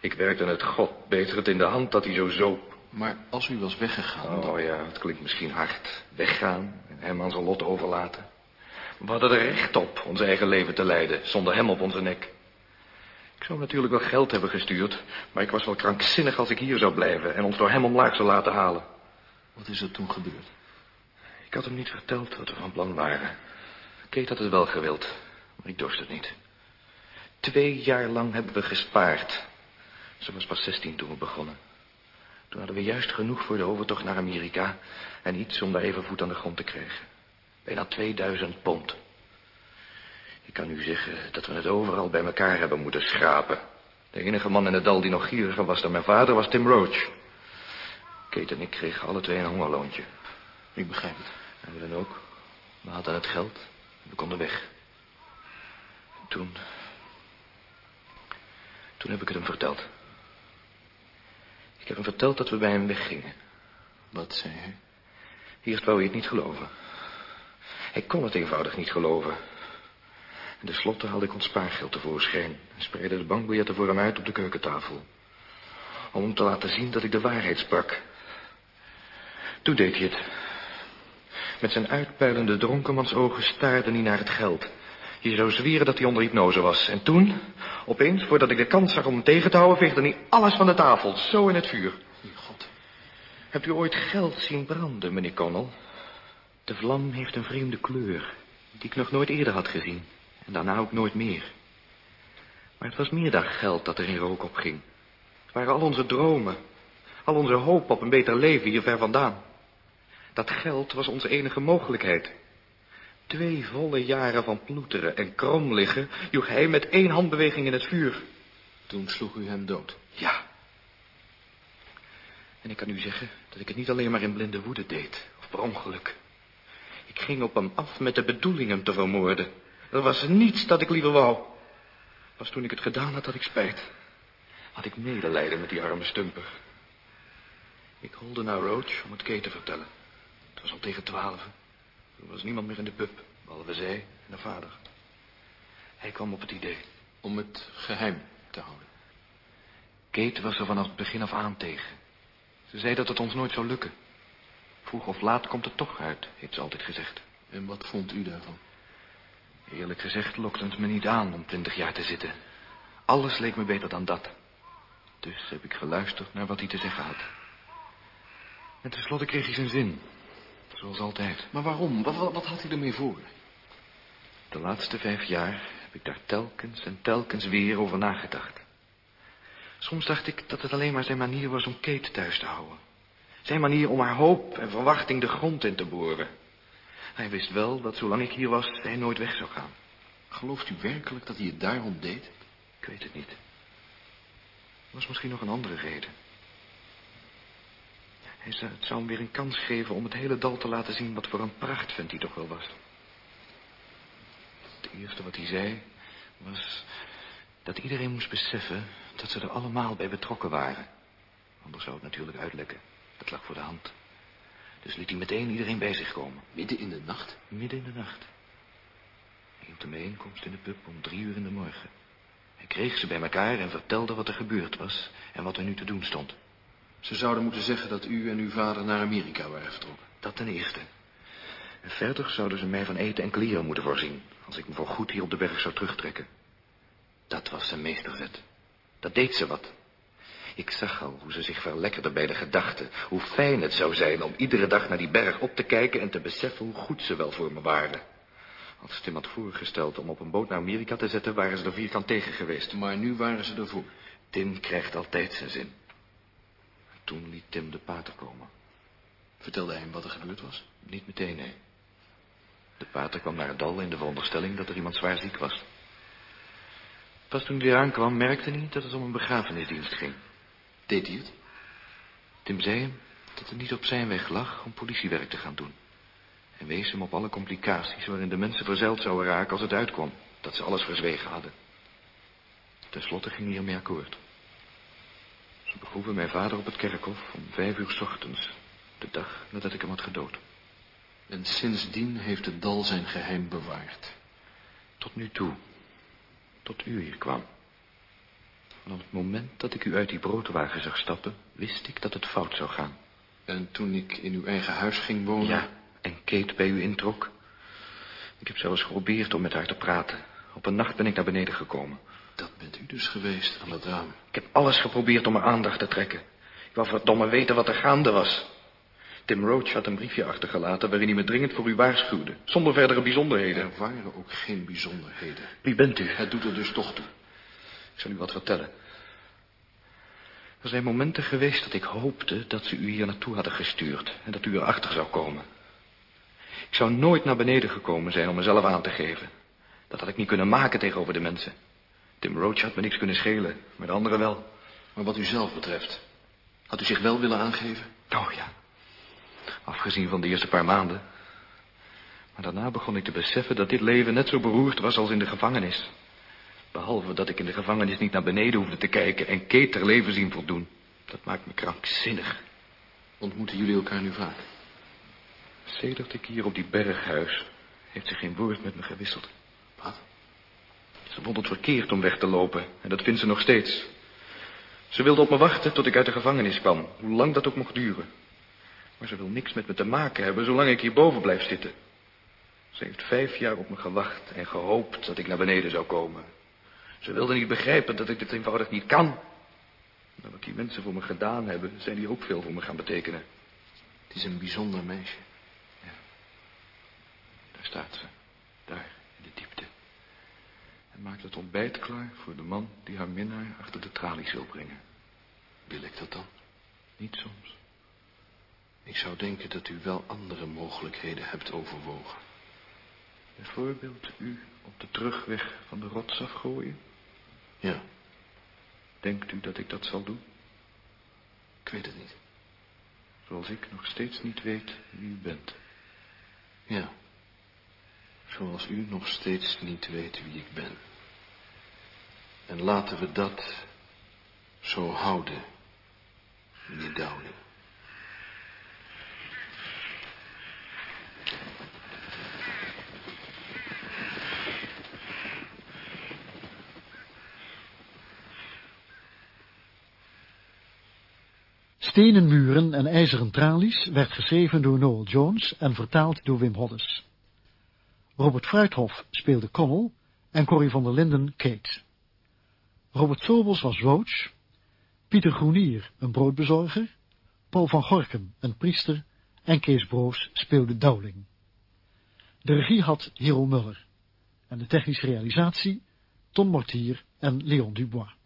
Ik werkte het god beter het in de hand dat hij zo zoop. Maar als u was weggegaan... Oh ja, het klinkt misschien hard. Weggaan en hem aan zijn lot overlaten. We hadden er recht op ons eigen leven te leiden, zonder hem op onze nek. Ik zou natuurlijk wel geld hebben gestuurd, maar ik was wel krankzinnig als ik hier zou blijven en ons door hem omlaag zou laten halen. Wat is er toen gebeurd? Ik had hem niet verteld wat we van plan waren. Kate had het wel gewild, maar ik dorst het niet. Twee jaar lang hebben we gespaard. Ze was pas 16 toen we begonnen. Toen hadden we juist genoeg voor de overtocht naar Amerika en iets om daar even voet aan de grond te krijgen. Bijna 2000 pond. Ik kan u zeggen dat we het overal bij elkaar hebben moeten schrapen. De enige man in het dal die nog gieriger was dan mijn vader was Tim Roach. Kate en ik kregen alle twee een hongerloontje. Ik begrijp het. En we dan ook. We hadden het geld. We konden weg. En toen... Toen heb ik het hem verteld. Ik heb hem verteld dat we bij hem weggingen. Wat zei hij? Eerst wou hij het niet geloven. Hij kon het eenvoudig niet geloven. En tenslotte haalde ik ons spaargeld tevoorschijn... en spreidde de bankbiljetten voor hem uit op de keukentafel. Om hem te laten zien dat ik de waarheid sprak. Toen deed hij het. Met zijn uitpuilende dronkenmansogen staarde hij naar het geld. Je zou zweren dat hij onder hypnose was. En toen, opeens, voordat ik de kans zag om hem tegen te houden... veegde hij alles van de tafel, zo in het vuur. God. Hebt u ooit geld zien branden, meneer Connell? De vlam heeft een vreemde kleur, die ik nog nooit eerder had gezien. En daarna ook nooit meer. Maar het was meer dan geld dat er in rook opging. Het waren al onze dromen. Al onze hoop op een beter leven hier ver vandaan. Dat geld was onze enige mogelijkheid. Twee volle jaren van ploeteren en krom liggen... joeg hij met één handbeweging in het vuur. Toen sloeg u hem dood. Ja. En ik kan u zeggen dat ik het niet alleen maar in blinde woede deed, of per ongeluk. Ik ging op hem af met de bedoeling hem te vermoorden. Er was niets dat ik liever wou. Pas toen ik het gedaan had, had ik spijt. Had ik medelijden met die arme stumper. Ik holde naar Roach om het Kate te vertellen. Het was al tegen twaalf. Er was niemand meer in de pub, behalve zij en haar vader. Hij kwam op het idee. Om het geheim te houden. Kate was er vanaf het begin af aan tegen. Ze zei dat het ons nooit zou lukken. Vroeg of laat komt het toch uit, heeft ze altijd gezegd. En wat vond u daarvan? Eerlijk gezegd lokte het me niet aan om twintig jaar te zitten. Alles leek me beter dan dat. Dus heb ik geluisterd naar wat hij te zeggen had. En tenslotte kreeg hij zijn zin. Zoals altijd. Maar waarom? Wat, wat, wat had hij ermee voor? De laatste vijf jaar heb ik daar telkens en telkens weer over nagedacht. Soms dacht ik dat het alleen maar zijn manier was om Kate thuis te houden. Zijn manier om haar hoop en verwachting de grond in te boren. Hij wist wel dat zolang ik hier was, hij nooit weg zou gaan. Gelooft u werkelijk dat hij het daarom deed? Ik weet het niet. Er was misschien nog een andere reden. Hij zou, het zou hem weer een kans geven om het hele dal te laten zien wat voor een prachtvent hij toch wel was. Het eerste wat hij zei was dat iedereen moest beseffen dat ze er allemaal bij betrokken waren. Anders zou het natuurlijk uitlekken. Dat lag voor de hand. Dus liet hij meteen iedereen bij zich komen. Midden in de nacht? Midden in de nacht. Hij hield een bijeenkomst in de pub om drie uur in de morgen. Hij kreeg ze bij elkaar en vertelde wat er gebeurd was en wat er nu te doen stond. Ze zouden moeten zeggen dat u en uw vader naar Amerika waren vertrokken. Dat ten eerste. En verder zouden ze mij van eten en kleren moeten voorzien... als ik me voor goed hier op de berg zou terugtrekken. Dat was zijn meesterzet. Dat deed ze wat. Ik zag al hoe ze zich verlekkerde bij de gedachte. Hoe fijn het zou zijn om iedere dag naar die berg op te kijken... en te beseffen hoe goed ze wel voor me waren. Als Tim had voorgesteld om op een boot naar Amerika te zetten... waren ze er vierkant tegen geweest. Maar nu waren ze ervoor. Tim krijgt altijd zijn zin. Toen liet Tim de pater komen. Vertelde hij hem wat er gebeurd was? Niet meteen, nee. De pater kwam naar het dal in de veronderstelling dat er iemand zwaar ziek was. Pas toen hij eraan kwam, merkte hij dat het om een begrafenisdienst ging. Deed hij het? Tim zei hem dat het niet op zijn weg lag om politiewerk te gaan doen. En wees hem op alle complicaties waarin de mensen verzeild zouden raken als het uitkwam. Dat ze alles verzwegen hadden. Ten slotte ging hij ermee akkoord. Ze begroeven mijn vader op het kerkhof om vijf uur s ochtends. De dag nadat ik hem had gedood. En sindsdien heeft het dal zijn geheim bewaard. Tot nu toe. Tot u hier kwam. Vanaf het moment dat ik u uit die broodwagen zag stappen, wist ik dat het fout zou gaan. En toen ik in uw eigen huis ging wonen... Ja, en Kate bij u introk. Ik heb zelfs geprobeerd om met haar te praten. Op een nacht ben ik naar beneden gekomen. Dat bent u dus geweest aan het raam. Ik heb alles geprobeerd om haar aandacht te trekken. Ik wou verdomme weten wat er gaande was. Tim Roach had een briefje achtergelaten waarin hij me dringend voor u waarschuwde. Zonder verdere bijzonderheden. Er waren ook geen bijzonderheden. Wie bent u? Het doet er dus toch toe. Ik zal u wat vertellen. Er zijn momenten geweest dat ik hoopte dat ze u hier naartoe hadden gestuurd en dat u erachter zou komen. Ik zou nooit naar beneden gekomen zijn om mezelf aan te geven. Dat had ik niet kunnen maken tegenover de mensen. Tim Roach had me niks kunnen schelen, maar de anderen wel. Maar wat u zelf betreft, had u zich wel willen aangeven? Oh ja, afgezien van de eerste paar maanden. Maar daarna begon ik te beseffen dat dit leven net zo beroerd was als in de gevangenis. Behalve dat ik in de gevangenis niet naar beneden hoefde te kijken en Kate ter leven zien voldoen. Dat maakt me krankzinnig. Ontmoeten jullie elkaar nu vaak? Sedert ik hier op die berghuis heeft ze geen woord met me gewisseld. Wat? Ze vond het verkeerd om weg te lopen en dat vindt ze nog steeds. Ze wilde op me wachten tot ik uit de gevangenis kwam, hoe lang dat ook mocht duren. Maar ze wil niks met me te maken hebben zolang ik hierboven blijf zitten. Ze heeft vijf jaar op me gewacht en gehoopt dat ik naar beneden zou komen. Ze wilde niet begrijpen dat ik dit eenvoudig niet kan. Maar wat die mensen voor me gedaan hebben, zijn die ook veel voor me gaan betekenen. Het is een bijzonder meisje. Daar staat ze, daar in de diepte. En maakt het ontbijt klaar voor de man die haar minnaar achter de tralies wil brengen. Wil ik dat dan? Niet soms. Ik zou denken dat u wel andere mogelijkheden hebt overwogen. Bijvoorbeeld u op de terugweg van de rots afgooien? Ja, Denkt u dat ik dat zal doen? ik weet het niet. Zoals ik nog steeds niet weet wie u bent. Ja, zoals u nog steeds niet weet wie ik ben. En laten we dat zo houden, meneer Downing. Stenen muren en ijzeren tralies werd geschreven door Noel Jones en vertaald door Wim Hoddes. Robert Fruithof speelde Connell en Corrie van der Linden Kate. Robert Sobels was Roach, Pieter Groenier een broodbezorger, Paul van Gorkum een priester en Kees Broos speelde Dowling. De regie had Hero Muller en de technische realisatie Ton Mortier en Leon Dubois.